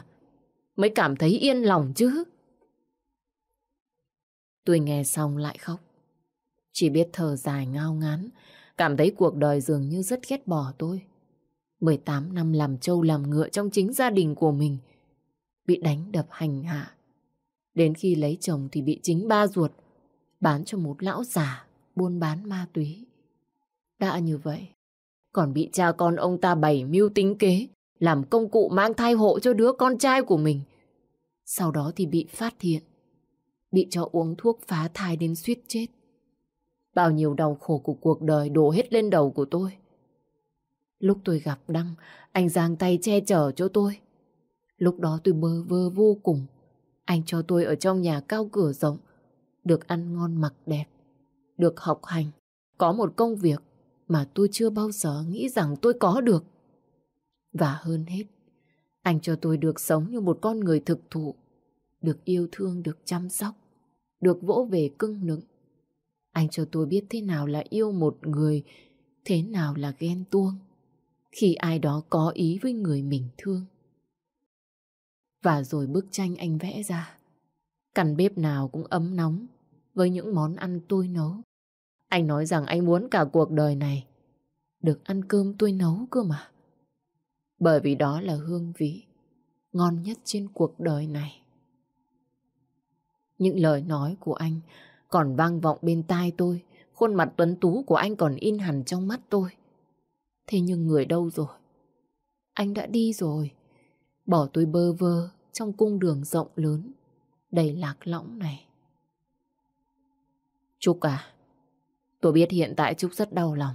mới cảm thấy yên lòng chứ. Tôi nghe xong lại khóc. Chỉ biết thở dài ngao ngán, cảm thấy cuộc đời dường như rất ghét bỏ tôi. 18 năm làm trâu làm ngựa trong chính gia đình của mình, bị đánh đập hành hạ. Đến khi lấy chồng thì bị chính ba ruột, bán cho một lão già, buôn bán ma túy. Đã như vậy, còn bị cha con ông ta bày mưu tính kế, làm công cụ mang thai hộ cho đứa con trai của mình. Sau đó thì bị phát hiện, bị cho uống thuốc phá thai đến suýt chết. Bao nhiêu đau khổ của cuộc đời đổ hết lên đầu của tôi. Lúc tôi gặp Đăng, anh giang tay che chở cho tôi. Lúc đó tôi bơ vơ vô cùng. Anh cho tôi ở trong nhà cao cửa rộng, được ăn ngon mặc đẹp, được học hành, có một công việc mà tôi chưa bao giờ nghĩ rằng tôi có được. Và hơn hết, anh cho tôi được sống như một con người thực thụ, được yêu thương, được chăm sóc, được vỗ về cưng nựng. Anh cho tôi biết thế nào là yêu một người, thế nào là ghen tuông, khi ai đó có ý với người mình thương. Và rồi bức tranh anh vẽ ra, căn bếp nào cũng ấm nóng với những món ăn tôi nấu. Anh nói rằng anh muốn cả cuộc đời này được ăn cơm tôi nấu cơ mà. Bởi vì đó là hương vị ngon nhất trên cuộc đời này. Những lời nói của anh còn vang vọng bên tai tôi, khuôn mặt tuấn tú của anh còn in hẳn trong mắt tôi. Thế nhưng người đâu rồi? Anh đã đi rồi, bỏ tôi bơ vơ trong cung đường rộng lớn, đầy lạc lõng này. Trúc à, tôi biết hiện tại Trúc rất đau lòng.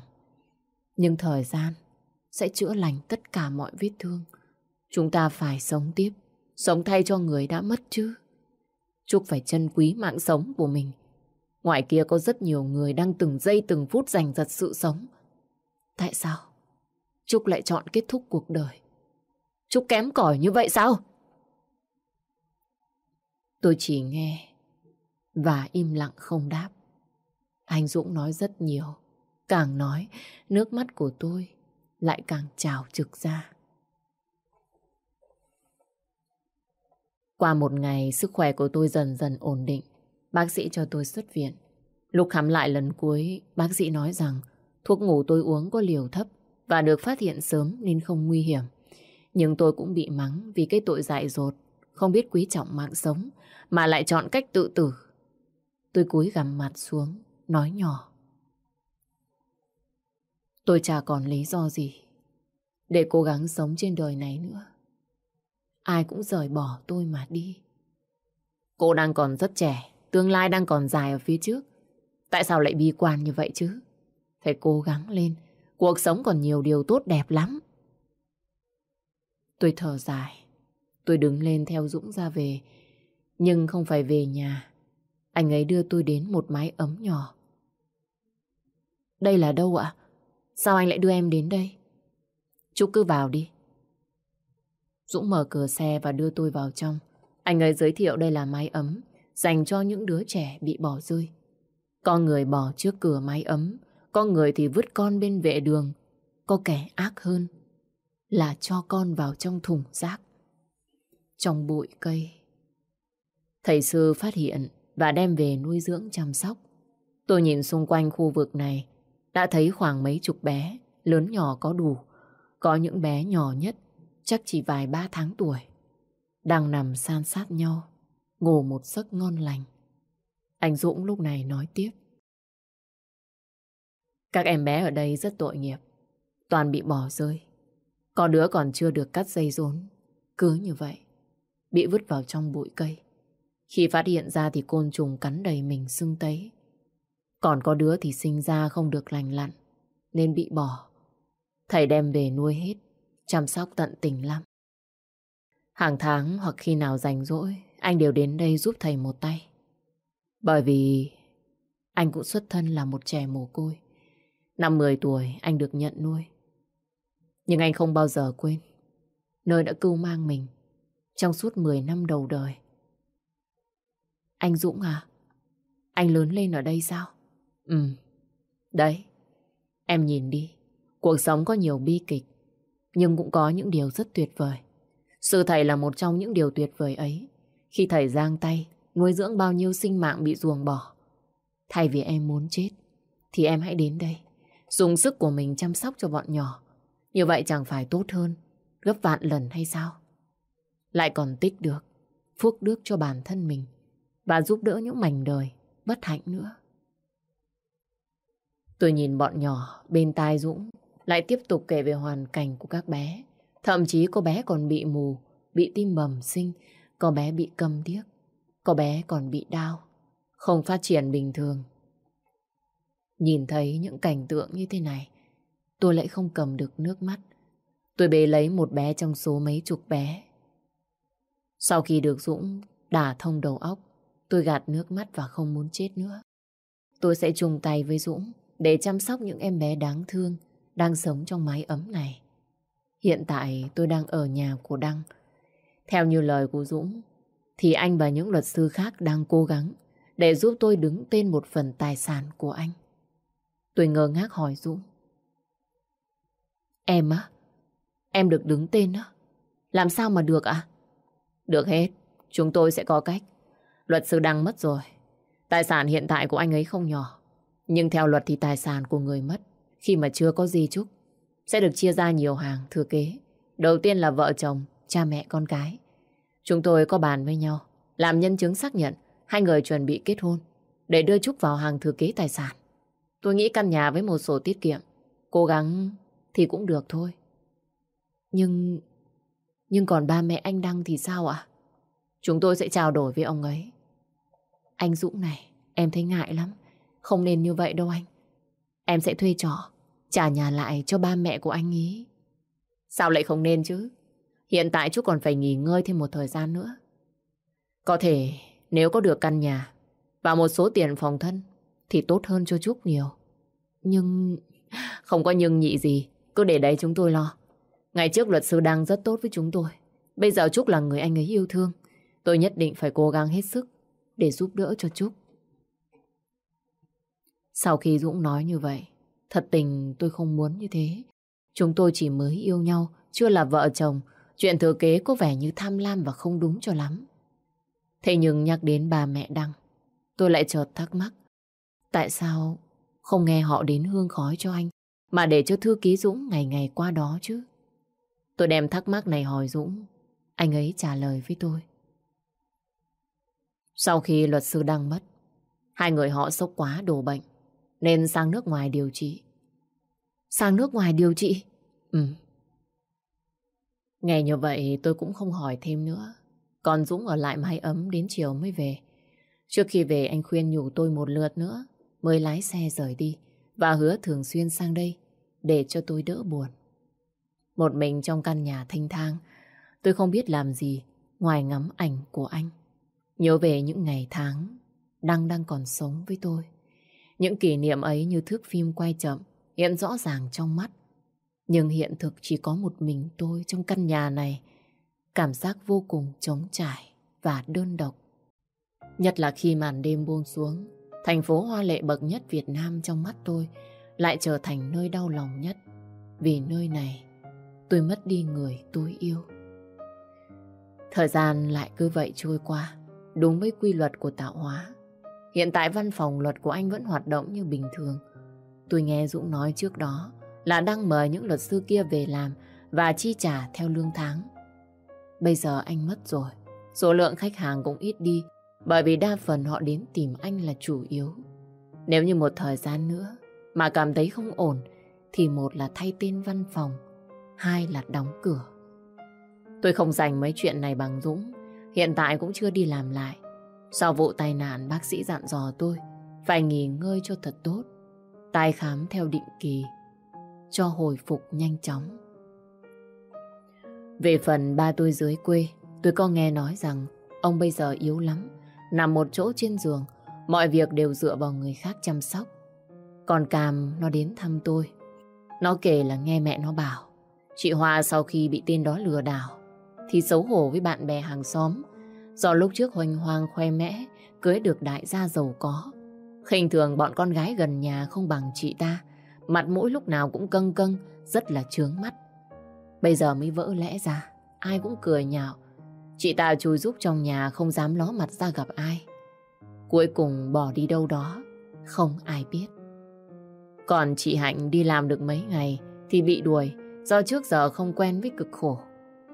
Nhưng thời gian sẽ chữa lành tất cả mọi vết thương. Chúng ta phải sống tiếp, sống thay cho người đã mất chứ. Trúc phải trân quý mạng sống của mình. Ngoài kia có rất nhiều người đang từng giây từng phút giành giật sự sống. Tại sao? Trúc lại chọn kết thúc cuộc đời. Trúc kém cỏi như vậy sao? Tôi chỉ nghe và im lặng không đáp. Anh Dũng nói rất nhiều. Càng nói, nước mắt của tôi lại càng trào trực ra. Qua một ngày, sức khỏe của tôi dần dần ổn định. Bác sĩ cho tôi xuất viện. Lúc khám lại lần cuối, bác sĩ nói rằng thuốc ngủ tôi uống có liều thấp và được phát hiện sớm nên không nguy hiểm. Nhưng tôi cũng bị mắng vì cái tội dại dột, không biết quý trọng mạng sống, mà lại chọn cách tự tử. Tôi cúi gằm mặt xuống, nói nhỏ. Tôi chả còn lý do gì để cố gắng sống trên đời này nữa. Ai cũng rời bỏ tôi mà đi. Cô đang còn rất trẻ, tương lai đang còn dài ở phía trước. Tại sao lại bi quan như vậy chứ? Phải cố gắng lên, cuộc sống còn nhiều điều tốt đẹp lắm. Tôi thở dài, tôi đứng lên theo Dũng ra về, nhưng không phải về nhà. Anh ấy đưa tôi đến một mái ấm nhỏ. Đây là đâu ạ? Sao anh lại đưa em đến đây? Chú cứ vào đi. Dũng mở cửa xe và đưa tôi vào trong. Anh ấy giới thiệu đây là mái ấm dành cho những đứa trẻ bị bỏ rơi. Có người bỏ trước cửa mái ấm, có người thì vứt con bên vệ đường, có kẻ ác hơn là cho con vào trong thùng rác. Trong bụi cây. Thầy sư phát hiện và đem về nuôi dưỡng chăm sóc. Tôi nhìn xung quanh khu vực này, đã thấy khoảng mấy chục bé, lớn nhỏ có đủ. Có những bé nhỏ nhất, chắc chỉ vài ba tháng tuổi, đang nằm san sát nhau, ngủ một giấc ngon lành. Anh Dũng lúc này nói tiếp. Các em bé ở đây rất tội nghiệp, toàn bị bỏ rơi. Có đứa còn chưa được cắt dây rốn, cứ như vậy, bị vứt vào trong bụi cây. Khi phát hiện ra thì côn trùng cắn đầy mình sưng tấy. Còn có đứa thì sinh ra không được lành lặn, nên bị bỏ. Thầy đem về nuôi hết, chăm sóc tận tình lắm. Hàng tháng hoặc khi nào rảnh rỗi, anh đều đến đây giúp thầy một tay. Bởi vì anh cũng xuất thân là một trẻ mồ côi. Năm 10 tuổi anh được nhận nuôi. Nhưng anh không bao giờ quên nơi đã cưu mang mình trong suốt 10 năm đầu đời. Anh Dũng à? Anh lớn lên ở đây sao? Ừ. Đấy. Em nhìn đi. Cuộc sống có nhiều bi kịch. Nhưng cũng có những điều rất tuyệt vời. Sư thầy là một trong những điều tuyệt vời ấy. Khi thầy giang tay, nuôi dưỡng bao nhiêu sinh mạng bị ruồng bỏ. Thay vì em muốn chết, thì em hãy đến đây. Dùng sức của mình chăm sóc cho bọn nhỏ. Như vậy chẳng phải tốt hơn, gấp vạn lần hay sao? Lại còn tích được, phước đức cho bản thân mình và giúp đỡ những mảnh đời bất hạnh nữa. Tôi nhìn bọn nhỏ bên tai Dũng lại tiếp tục kể về hoàn cảnh của các bé. Thậm chí có bé còn bị mù, bị tim bẩm sinh, có bé bị câm điếc, có bé còn bị đau, không phát triển bình thường. Nhìn thấy những cảnh tượng như thế này, tôi lại không cầm được nước mắt. Tôi bế lấy một bé trong số mấy chục bé. Sau khi được Dũng đả thông đầu óc, tôi gạt nước mắt và không muốn chết nữa. Tôi sẽ chung tay với Dũng để chăm sóc những em bé đáng thương đang sống trong mái ấm này. Hiện tại tôi đang ở nhà của Đăng. Theo như lời của Dũng, thì anh và những luật sư khác đang cố gắng để giúp tôi đứng tên một phần tài sản của anh. Tôi ngơ ngác hỏi Dũng. Em á? Em được đứng tên á? Làm sao mà được ạ? Được hết, chúng tôi sẽ có cách. Luật sư Đăng mất rồi. Tài sản hiện tại của anh ấy không nhỏ. Nhưng theo luật thì tài sản của người mất khi mà chưa có di chúc sẽ được chia ra nhiều hàng thừa kế. Đầu tiên là vợ chồng, cha mẹ con cái. Chúng tôi có bàn với nhau, làm nhân chứng xác nhận hai người chuẩn bị kết hôn để đưa Trúc vào hàng thừa kế tài sản. Tôi nghĩ căn nhà với một sổ tiết kiệm, cố gắng thì cũng được thôi. Nhưng... Nhưng còn ba mẹ anh Đăng thì sao ạ? Chúng tôi sẽ trao đổi với ông ấy. Anh Dũng này, em thấy ngại lắm. Không nên như vậy đâu anh. Em sẽ thuê trọ, trả nhà lại cho ba mẹ của anh ý. Sao lại không nên chứ? Hiện tại chú còn phải nghỉ ngơi thêm một thời gian nữa. Có thể nếu có được căn nhà và một số tiền phòng thân thì tốt hơn cho Trúc nhiều. Nhưng (laughs) không có nhưng nhị gì, cứ để đấy chúng tôi lo. Ngày trước luật sư đang rất tốt với chúng tôi. Bây giờ Trúc là người anh ấy yêu thương. Tôi nhất định phải cố gắng hết sức để giúp đỡ cho Trúc. Sau khi Dũng nói như vậy, thật tình tôi không muốn như thế. Chúng tôi chỉ mới yêu nhau, chưa là vợ chồng. Chuyện thừa kế có vẻ như tham lam và không đúng cho lắm. Thế nhưng nhắc đến bà mẹ Đăng, tôi lại chợt thắc mắc. Tại sao không nghe họ đến hương khói cho anh, mà để cho thư ký Dũng ngày ngày qua đó chứ? Tôi đem thắc mắc này hỏi Dũng. Anh ấy trả lời với tôi. Sau khi luật sư Đăng mất, hai người họ sốc quá đổ bệnh, nên sang nước ngoài điều trị. Sang nước ngoài điều trị? Ừ. Nghe như vậy tôi cũng không hỏi thêm nữa. Còn Dũng ở lại mái ấm đến chiều mới về. Trước khi về anh khuyên nhủ tôi một lượt nữa mới lái xe rời đi và hứa thường xuyên sang đây để cho tôi đỡ buồn. Một mình trong căn nhà thanh thang, tôi không biết làm gì ngoài ngắm ảnh của anh. Nhớ về những ngày tháng Đăng đang còn sống với tôi. Những kỷ niệm ấy như thước phim quay chậm hiện rõ ràng trong mắt. Nhưng hiện thực chỉ có một mình tôi trong căn nhà này. Cảm giác vô cùng trống trải và đơn độc. Nhất là khi màn đêm buông xuống, thành phố hoa lệ bậc nhất Việt Nam trong mắt tôi lại trở thành nơi đau lòng nhất. Vì nơi này, tôi mất đi người tôi yêu. Thời gian lại cứ vậy trôi qua, đúng với quy luật của tạo hóa. Hiện tại văn phòng luật của anh vẫn hoạt động như bình thường. Tôi nghe Dũng nói trước đó là đang mời những luật sư kia về làm và chi trả theo lương tháng. Bây giờ anh mất rồi, số lượng khách hàng cũng ít đi bởi vì đa phần họ đến tìm anh là chủ yếu. Nếu như một thời gian nữa mà cảm thấy không ổn thì một là thay tên văn phòng, hai là đóng cửa. Tôi không dành mấy chuyện này bằng Dũng, hiện tại cũng chưa đi làm lại. Sau vụ tai nạn bác sĩ dặn dò tôi phải nghỉ ngơi cho thật tốt, tai khám theo định kỳ, cho hồi phục nhanh chóng. Về phần ba tôi dưới quê, tôi có nghe nói rằng ông bây giờ yếu lắm, nằm một chỗ trên giường, mọi việc đều dựa vào người khác chăm sóc. Còn Cam nó đến thăm tôi. Nó kể là nghe mẹ nó bảo, chị Hoa sau khi bị tên đó lừa đảo, thì xấu hổ với bạn bè hàng xóm, do lúc trước hoành hoang khoe mẽ, cưới được đại gia giàu có. khinh thường bọn con gái gần nhà không bằng chị ta, mặt mũi lúc nào cũng căng căng, rất là trướng mắt. Bây giờ mới vỡ lẽ ra, ai cũng cười nhạo. Chị ta chui giúp trong nhà không dám ló mặt ra gặp ai. Cuối cùng bỏ đi đâu đó, không ai biết. Còn chị Hạnh đi làm được mấy ngày thì bị đuổi do trước giờ không quen với cực khổ.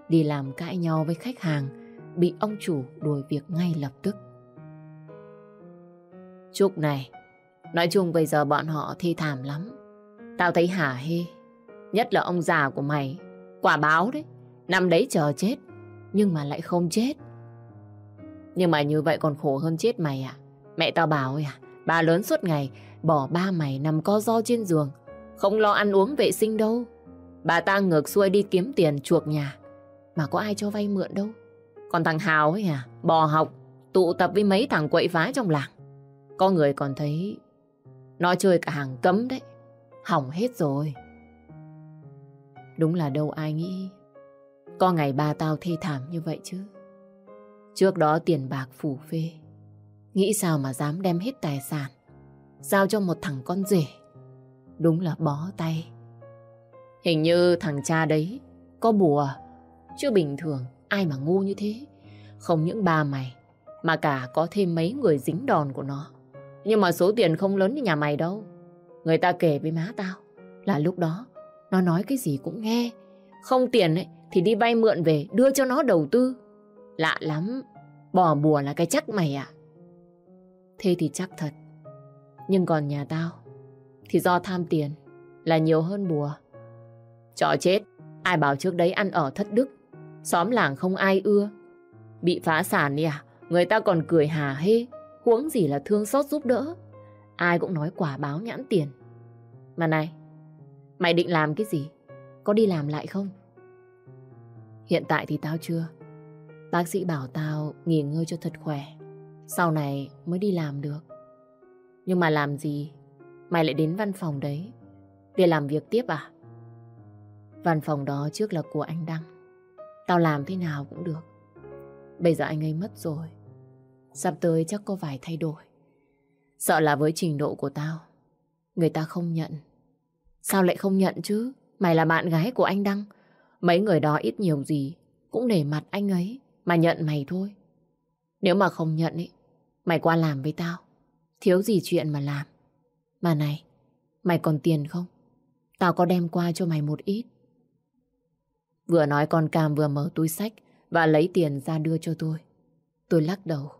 Đi làm cãi nhau với khách hàng, bị ông chủ đuổi việc ngay lập tức. Trúc này, nói chung bây giờ bọn họ thi thảm lắm. Tao thấy hả hê, nhất là ông già của mày, quả báo đấy, nằm đấy chờ chết, nhưng mà lại không chết. Nhưng mà như vậy còn khổ hơn chết mày à? Mẹ tao bảo à, bà lớn suốt ngày bỏ ba mày nằm co do trên giường, không lo ăn uống vệ sinh đâu. Bà ta ngược xuôi đi kiếm tiền chuộc nhà, mà có ai cho vay mượn đâu. Còn thằng Hào ấy à, bò học, tụ tập với mấy thằng quậy phá trong làng. Có người còn thấy nó chơi cả hàng cấm đấy. Hỏng hết rồi. Đúng là đâu ai nghĩ có ngày ba tao thê thảm như vậy chứ. Trước đó tiền bạc phủ phê. Nghĩ sao mà dám đem hết tài sản giao cho một thằng con rể. Đúng là bó tay. Hình như thằng cha đấy có bùa. Chứ bình thường ai mà ngu như thế. Không những ba mày mà cả có thêm mấy người dính đòn của nó. Nhưng mà số tiền không lớn như nhà mày đâu. Người ta kể với má tao là lúc đó nó nói cái gì cũng nghe. Không tiền ấy thì đi vay mượn về đưa cho nó đầu tư. Lạ lắm, bỏ bùa là cái chắc mày ạ. Thế thì chắc thật. Nhưng còn nhà tao thì do tham tiền là nhiều hơn bùa. Chọ chết, ai bảo trước đấy ăn ở thất đức, xóm làng không ai ưa. Bị phá sản nè à? người ta còn cười hà hê, huống gì là thương xót giúp đỡ. Ai cũng nói quả báo nhãn tiền. Mà này, mày định làm cái gì? Có đi làm lại không? Hiện tại thì tao chưa. Bác sĩ bảo tao nghỉ ngơi cho thật khỏe. Sau này mới đi làm được. Nhưng mà làm gì? Mày lại đến văn phòng đấy để làm việc tiếp à? Văn phòng đó trước là của anh Đăng. Tao làm thế nào cũng được. Bây giờ anh ấy mất rồi. Sắp tới chắc có vài thay đổi. Sợ là với trình độ của tao, người ta không nhận. Sao lại không nhận chứ? Mày là bạn gái của anh Đăng. Mấy người đó ít nhiều gì cũng nể mặt anh ấy mà nhận mày thôi. Nếu mà không nhận ấy, mày qua làm với tao. Thiếu gì chuyện mà làm. Mà này, mày còn tiền không? Tao có đem qua cho mày một ít. Vừa nói con Cam vừa mở túi sách và lấy tiền ra đưa cho tôi. Tôi lắc đầu.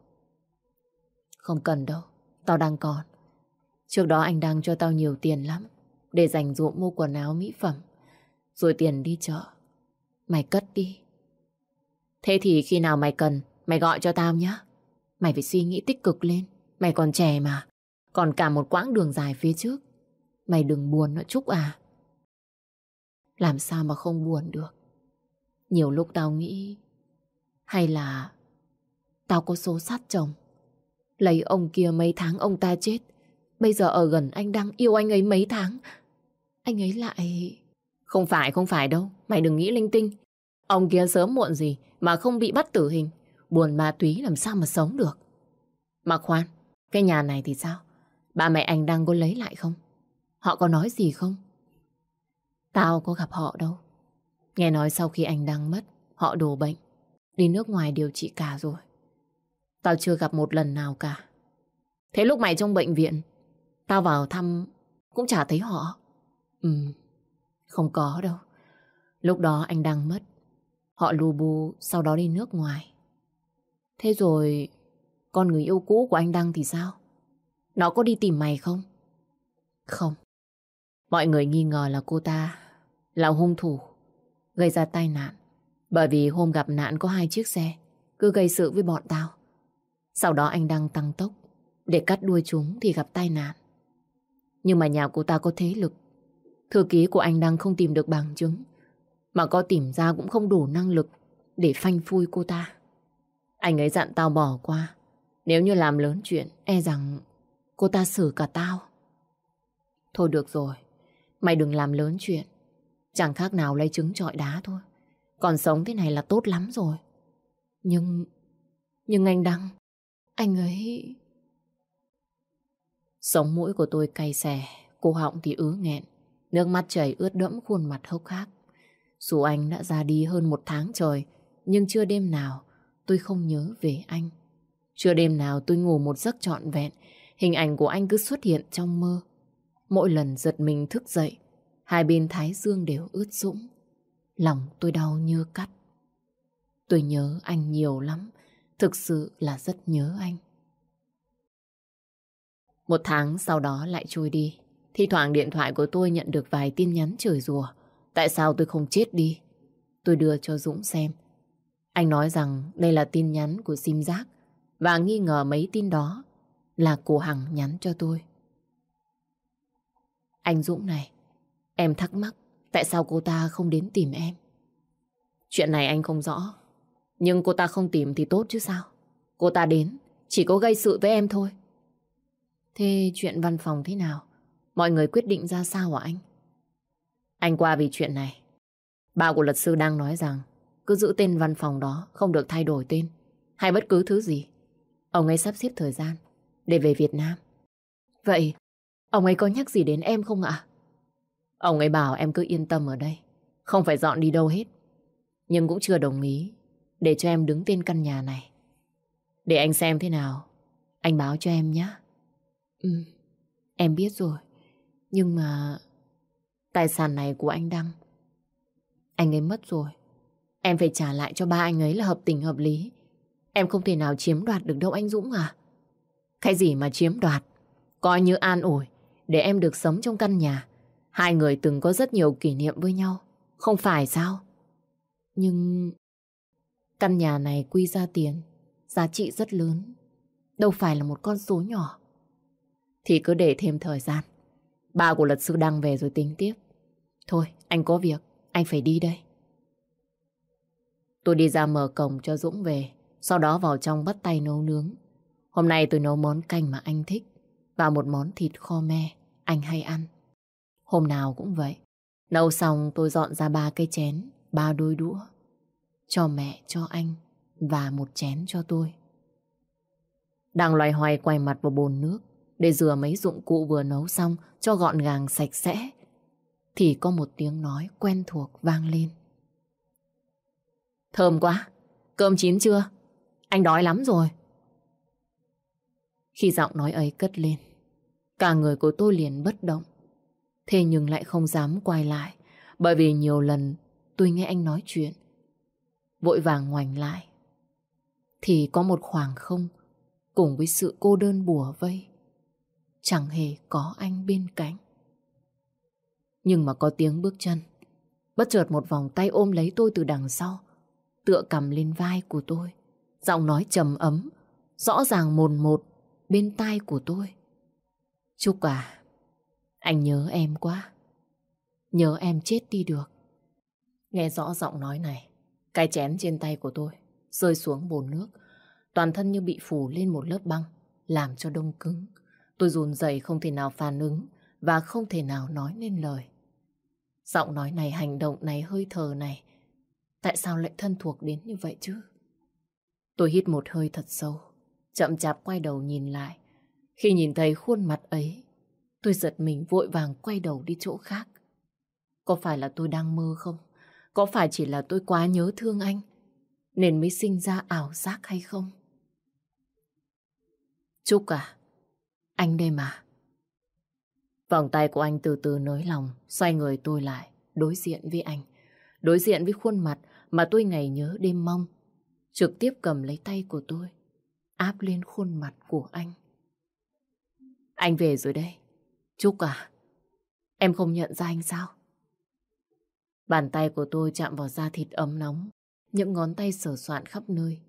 Không cần đâu, tao đang còn. Trước đó anh đang cho tao nhiều tiền lắm để dành dụm mua quần áo mỹ phẩm. Rồi tiền đi chợ. Mày cất đi. Thế thì khi nào mày cần, mày gọi cho tao nhé. Mày phải suy nghĩ tích cực lên. Mày còn trẻ mà. Còn cả một quãng đường dài phía trước. Mày đừng buồn nữa Trúc à. Làm sao mà không buồn được. Nhiều lúc tao nghĩ hay là tao có số sát chồng. Lấy ông kia mấy tháng ông ta chết. Bây giờ ở gần anh đang yêu anh ấy mấy tháng. Anh ấy lại... Không phải, không phải đâu. Mày đừng nghĩ linh tinh. Ông kia sớm muộn gì mà không bị bắt tử hình. Buồn ma túy làm sao mà sống được. Mà khoan, cái nhà này thì sao? Ba mẹ anh đang có lấy lại không? Họ có nói gì không? Tao có gặp họ đâu. Nghe nói sau khi anh đang mất, họ đổ bệnh. Đi nước ngoài điều trị cả rồi. Tao chưa gặp một lần nào cả. Thế lúc mày trong bệnh viện, tao vào thăm cũng chả thấy họ. Ừ, không có đâu. Lúc đó anh đang mất. Họ lù bù sau đó đi nước ngoài. Thế rồi, con người yêu cũ của anh Đăng thì sao? Nó có đi tìm mày không? Không. Mọi người nghi ngờ là cô ta là hung thủ gây ra tai nạn. Bởi vì hôm gặp nạn có hai chiếc xe cứ gây sự với bọn tao. Sau đó anh Đăng tăng tốc để cắt đuôi chúng thì gặp tai nạn. Nhưng mà nhà cô ta có thế lực. Thư ký của anh Đăng không tìm được bằng chứng. Mà có tìm ra cũng không đủ năng lực để phanh phui cô ta. Anh ấy dặn tao bỏ qua. Nếu như làm lớn chuyện, e rằng cô ta xử cả tao. Thôi được rồi, mày đừng làm lớn chuyện. Chẳng khác nào lấy trứng trọi đá thôi. Còn sống thế này là tốt lắm rồi. Nhưng... Nhưng anh Đăng... Anh ấy... Sống mũi của tôi cay xè, cô họng thì ứ nghẹn. Nước mắt chảy ướt đẫm khuôn mặt hốc hác. Dù anh đã ra đi hơn một tháng trời, nhưng chưa đêm nào tôi không nhớ về anh. Chưa đêm nào tôi ngủ một giấc trọn vẹn, hình ảnh của anh cứ xuất hiện trong mơ. Mỗi lần giật mình thức dậy, hai bên thái dương đều ướt sũng. Lòng tôi đau như cắt. Tôi nhớ anh nhiều lắm, thực sự là rất nhớ anh. Một tháng sau đó lại trôi đi. Thi thoảng điện thoại của tôi nhận được vài tin nhắn chửi rủa. Tại sao tôi không chết đi? Tôi đưa cho Dũng xem. Anh nói rằng đây là tin nhắn của sim giác và nghi ngờ mấy tin đó là của Hằng nhắn cho tôi. Anh Dũng này, em thắc mắc tại sao cô ta không đến tìm em. Chuyện này anh không rõ, nhưng cô ta không tìm thì tốt chứ sao. Cô ta đến, chỉ có gây sự với em thôi. Thế chuyện văn phòng thế nào? Mọi người quyết định ra sao hả anh? Anh qua vì chuyện này. Ba của luật sư đang nói rằng cứ giữ tên văn phòng đó, không được thay đổi tên, hay bất cứ thứ gì. Ông ấy sắp xếp thời gian để về Việt Nam. Vậy, ông ấy có nhắc gì đến em không ạ? Ông ấy bảo em cứ yên tâm ở đây, không phải dọn đi đâu hết. Nhưng cũng chưa đồng ý để cho em đứng tên căn nhà này. Để anh xem thế nào, anh báo cho em nhé. Ừ, em biết rồi. Nhưng mà tài sản này của anh Đăng, anh ấy mất rồi. Em phải trả lại cho ba anh ấy là hợp tình hợp lý. Em không thể nào chiếm đoạt được đâu anh Dũng à. Cái gì mà chiếm đoạt? Coi như an ủi để em được sống trong căn nhà. Hai người từng có rất nhiều kỷ niệm với nhau. Không phải sao? Nhưng căn nhà này quy ra tiền, giá trị rất lớn. Đâu phải là một con số nhỏ. Thì cứ để thêm thời gian. Ba của luật sư đang về rồi tính tiếp. Thôi, anh có việc, anh phải đi đây. Tôi đi ra mở cổng cho Dũng về, sau đó vào trong bắt tay nấu nướng. Hôm nay tôi nấu món canh mà anh thích và một món thịt kho me anh hay ăn. Hôm nào cũng vậy. Nấu xong tôi dọn ra ba cây chén, ba đôi đũa. Cho mẹ, cho anh và một chén cho tôi. Đang loay hoay quay mặt vào bồn nước để rửa mấy dụng cụ vừa nấu xong cho gọn gàng sạch sẽ thì có một tiếng nói quen thuộc vang lên. Thơm quá, cơm chín chưa? Anh đói lắm rồi. Khi giọng nói ấy cất lên, cả người của tôi liền bất động. Thế nhưng lại không dám quay lại, bởi vì nhiều lần tôi nghe anh nói chuyện. Vội vàng ngoảnh lại. Thì có một khoảng không cùng với sự cô đơn bùa vây. Chẳng hề có anh bên cạnh. Nhưng mà có tiếng bước chân. Bất chợt một vòng tay ôm lấy tôi từ đằng sau. Tựa cầm lên vai của tôi. Giọng nói trầm ấm. Rõ ràng mồn một bên tai của tôi. Trúc à, anh nhớ em quá. Nhớ em chết đi được. Nghe rõ giọng nói này, cái chén trên tay của tôi rơi xuống bồn nước. Toàn thân như bị phủ lên một lớp băng, làm cho đông cứng. Tôi run rẩy không thể nào phản ứng và không thể nào nói nên lời. Giọng nói này, hành động này, hơi thở này, tại sao lại thân thuộc đến như vậy chứ? Tôi hít một hơi thật sâu, chậm chạp quay đầu nhìn lại. Khi nhìn thấy khuôn mặt ấy, tôi giật mình vội vàng quay đầu đi chỗ khác. Có phải là tôi đang mơ không? Có phải chỉ là tôi quá nhớ thương anh nên mới sinh ra ảo giác hay không? Trúc à, anh đây mà. Vòng tay của anh từ từ nới lòng, xoay người tôi lại, đối diện với anh. Đối diện với khuôn mặt mà tôi ngày nhớ đêm mong. Trực tiếp cầm lấy tay của tôi, áp lên khuôn mặt của anh. Anh về rồi đây. Trúc à, em không nhận ra anh sao? Bàn tay của tôi chạm vào da thịt ấm nóng, những ngón tay sờ soạn khắp nơi.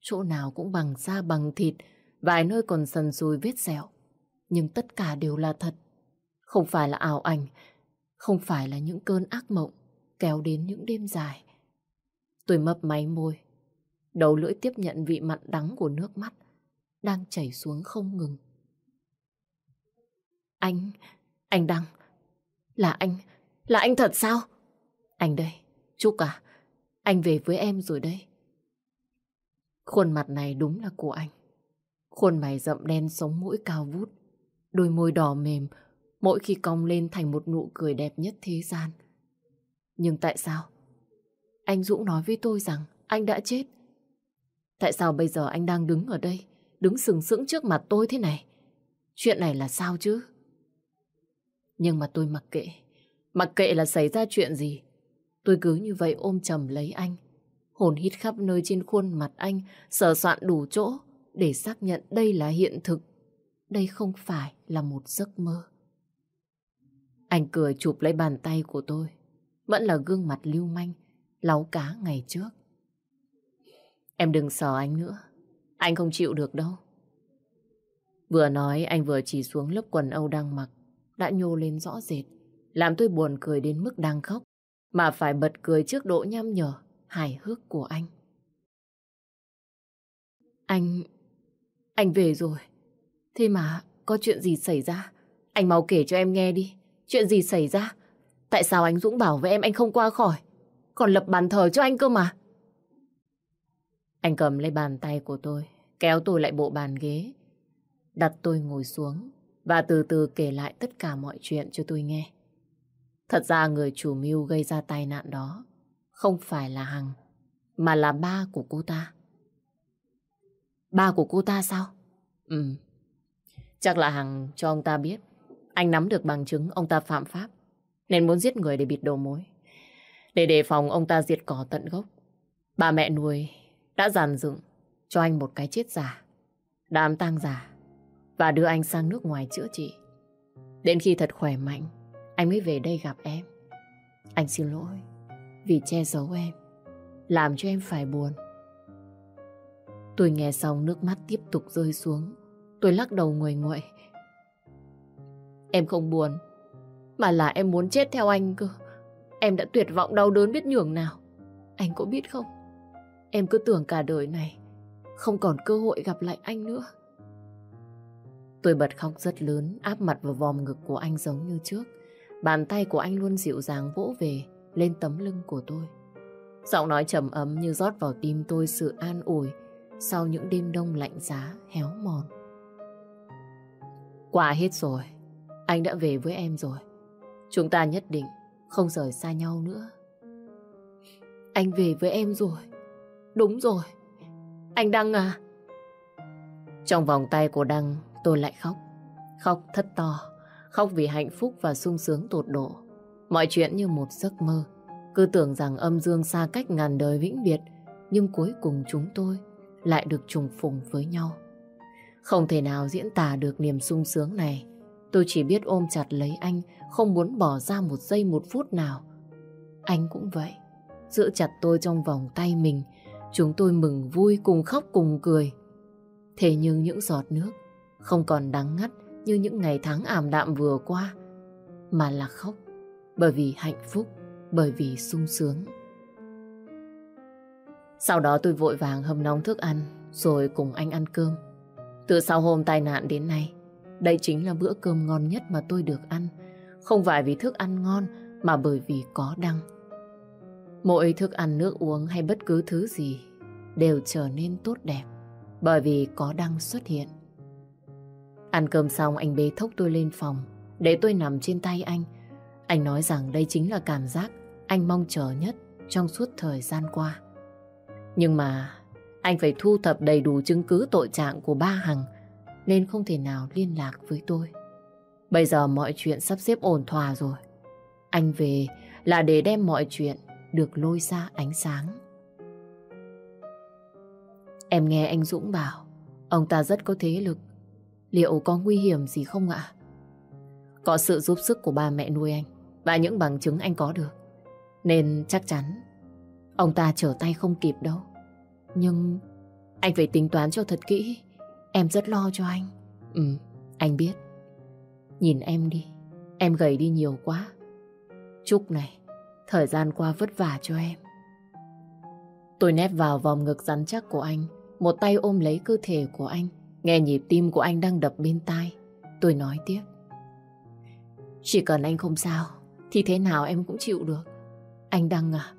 Chỗ nào cũng bằng da bằng thịt, vài nơi còn sần sùi vết sẹo. Nhưng tất cả đều là thật. Không phải là ảo ảnh, không phải là những cơn ác mộng kéo đến những đêm dài. Tôi mấp máy môi, đầu lưỡi tiếp nhận vị mặn đắng của nước mắt đang chảy xuống không ngừng. Anh, anh Đăng, là anh, là anh thật sao? Anh đây, Trúc à, anh về với em rồi đây. Khuôn mặt này đúng là của anh. Khuôn mày rậm đen sống mũi cao vút, đôi môi đỏ mềm, mỗi khi cong lên thành một nụ cười đẹp nhất thế gian. Nhưng tại sao? Anh Dũng nói với tôi rằng anh đã chết. Tại sao bây giờ anh đang đứng ở đây, đứng sừng sững trước mặt tôi thế này? Chuyện này là sao chứ? Nhưng mà tôi mặc kệ. Mặc kệ là xảy ra chuyện gì. Tôi cứ như vậy ôm chầm lấy anh. Hồn hít khắp nơi trên khuôn mặt anh, sờ soạn đủ chỗ để xác nhận đây là hiện thực. Đây không phải là một giấc mơ. Anh cười chụp lấy bàn tay của tôi. Vẫn là gương mặt lưu manh, láu cá ngày trước. Em đừng sờ anh nữa. Anh không chịu được đâu. Vừa nói anh vừa chỉ xuống lớp quần Âu đang mặc đã nhô lên rõ rệt, làm tôi buồn cười đến mức đang khóc, mà phải bật cười trước độ nham nhở, hài hước của anh. Anh... anh về rồi. Thế mà có chuyện gì xảy ra? Anh mau kể cho em nghe đi. Chuyện gì xảy ra? Tại sao anh Dũng bảo với em anh không qua khỏi? Còn lập bàn thờ cho anh cơ mà. Anh cầm lấy bàn tay của tôi, kéo tôi lại bộ bàn ghế, đặt tôi ngồi xuống, và từ từ kể lại tất cả mọi chuyện cho tôi nghe. Thật ra người chủ mưu gây ra tai nạn đó không phải là Hằng, mà là ba của cô ta. Ba của cô ta sao? Ừ. Chắc là Hằng cho ông ta biết anh nắm được bằng chứng ông ta phạm pháp nên muốn giết người để bịt đầu mối. Để đề phòng ông ta diệt cỏ tận gốc. Bà mẹ nuôi đã giàn dựng cho anh một cái chết giả, đám tang giả và đưa anh sang nước ngoài chữa trị. Đến khi thật khỏe mạnh, anh mới về đây gặp em. Anh xin lỗi vì che giấu em, làm cho em phải buồn. Tôi nghe xong nước mắt tiếp tục rơi xuống. Tôi lắc đầu nguội nguội. Em không buồn, mà là em muốn chết theo anh cơ. Em đã tuyệt vọng đau đớn biết nhường nào. Anh có biết không? Em cứ tưởng cả đời này không còn cơ hội gặp lại anh nữa. Tôi bật khóc rất lớn, áp mặt vào vòm ngực của anh giống như trước. Bàn tay của anh luôn dịu dàng vỗ về lên tấm lưng của tôi. Giọng nói trầm ấm như rót vào tim tôi sự an ủi sau những đêm đông lạnh giá, héo mòn. Qua hết rồi, anh đã về với em rồi. Chúng ta nhất định không rời xa nhau nữa. Anh về với em rồi. Đúng rồi. Anh Đăng à? Trong vòng tay của Đăng tôi lại khóc. Khóc thất to. Khóc vì hạnh phúc và sung sướng tột độ. Mọi chuyện như một giấc mơ. Cứ tưởng rằng âm dương xa cách ngàn đời vĩnh biệt, nhưng cuối cùng chúng tôi lại được trùng phùng với nhau. Không thể nào diễn tả được niềm sung sướng này. Tôi chỉ biết ôm chặt lấy anh, không muốn bỏ ra một giây một phút nào. Anh cũng vậy, giữ chặt tôi trong vòng tay mình. Chúng tôi mừng vui, cùng khóc cùng cười. Thế nhưng những giọt nước không còn đắng ngắt như những ngày tháng ảm đạm vừa qua, mà là khóc bởi vì hạnh phúc, bởi vì sung sướng. Sau đó tôi vội vàng hâm nóng thức ăn rồi cùng anh ăn cơm. Từ sau hôm tai nạn đến nay, đây chính là bữa cơm ngon nhất mà tôi được ăn. Không phải vì thức ăn ngon mà bởi vì có đăng. Mỗi thức ăn nước uống hay bất cứ thứ gì đều trở nên tốt đẹp bởi vì có đăng xuất hiện. Ăn cơm xong, anh bế thốc tôi lên phòng để tôi nằm trên tay anh. Anh nói rằng đây chính là cảm giác anh mong chờ nhất trong suốt thời gian qua. Nhưng mà anh phải thu thập đầy đủ chứng cứ tội trạng của ba Hằng, nên không thể nào liên lạc với tôi. Bây giờ mọi chuyện sắp xếp ổn thỏa rồi. Anh về là để đem mọi chuyện được lôi ra ánh sáng. Em nghe anh Dũng bảo, ông ta rất có thế lực. Liệu có nguy hiểm gì không ạ? Có sự giúp sức của ba mẹ nuôi anh và những bằng chứng anh có được. Nên chắc chắn ông ta trở tay không kịp đâu. Nhưng anh phải tính toán cho thật kỹ. Em rất lo cho anh. Ừ, anh biết. Nhìn em đi, em gầy đi nhiều quá. Chúc này, thời gian qua vất vả cho em. Tôi nép vào vòng ngực rắn chắc của anh, một tay ôm lấy cơ thể của anh, nghe nhịp tim của anh đang đập bên tai. Tôi nói tiếp. Chỉ cần anh không sao, thì thế nào em cũng chịu được. Anh Đăng à,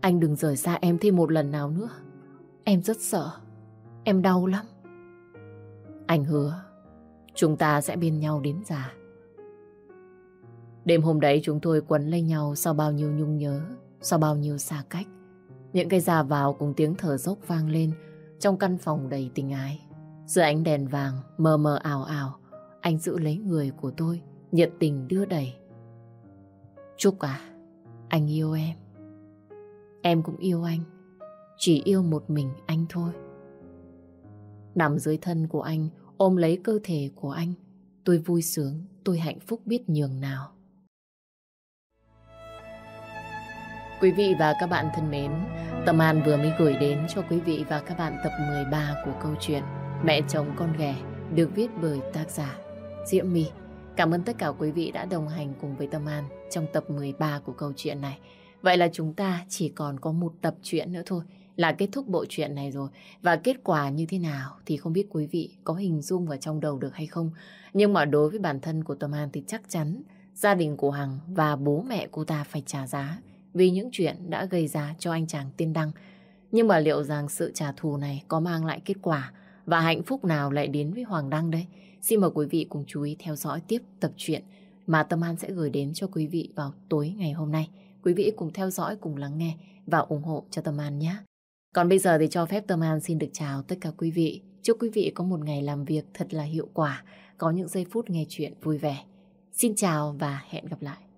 anh đừng rời xa em thêm một lần nào nữa. Em rất sợ. Em đau lắm. Anh hứa, chúng ta sẽ bên nhau đến già. Đêm hôm đấy chúng tôi quấn lấy nhau sau bao nhiêu nhung nhớ, sau bao nhiêu xa cách. Những cây già vào cùng tiếng thở dốc vang lên trong căn phòng đầy tình ái. Giữa ánh đèn vàng mờ mờ ảo ảo, anh giữ lấy người của tôi, nhiệt tình đưa đẩy. Trúc à, anh yêu em. Em cũng yêu anh. Chỉ yêu một mình anh thôi. Nằm dưới thân của anh, ôm lấy cơ thể của anh. Tôi vui sướng, tôi hạnh phúc biết nhường nào. Quý vị và các bạn thân mến, Tâm An vừa mới gửi đến cho quý vị và các bạn tập 13 của câu chuyện Mẹ chồng con ghẻ được viết bởi tác giả Diễm My. Cảm ơn tất cả quý vị đã đồng hành cùng với Tâm An trong tập 13 của câu chuyện này. Vậy là chúng ta chỉ còn có một tập truyện nữa thôi, là kết thúc bộ truyện này rồi. Và kết quả như thế nào thì không biết quý vị có hình dung vào trong đầu được hay không. Nhưng mà đối với bản thân của Tâm An thì chắc chắn gia đình của Hằng và bố mẹ cô ta phải trả giá vì những chuyện đã gây ra cho anh chàng tiên đăng. Nhưng mà liệu rằng sự trả thù này có mang lại kết quả và hạnh phúc nào lại đến với Hoàng Đăng đây? Xin mời quý vị cùng chú ý theo dõi tiếp tập truyện mà Tâm An sẽ gửi đến cho quý vị vào tối ngày hôm nay. Quý vị cùng theo dõi, cùng lắng nghe và ủng hộ cho Tâm An nhé. Còn bây giờ thì cho phép Tâm An xin được chào tất cả quý vị. Chúc quý vị có một ngày làm việc thật là hiệu quả, có những giây phút nghe chuyện vui vẻ. Xin chào và hẹn gặp lại.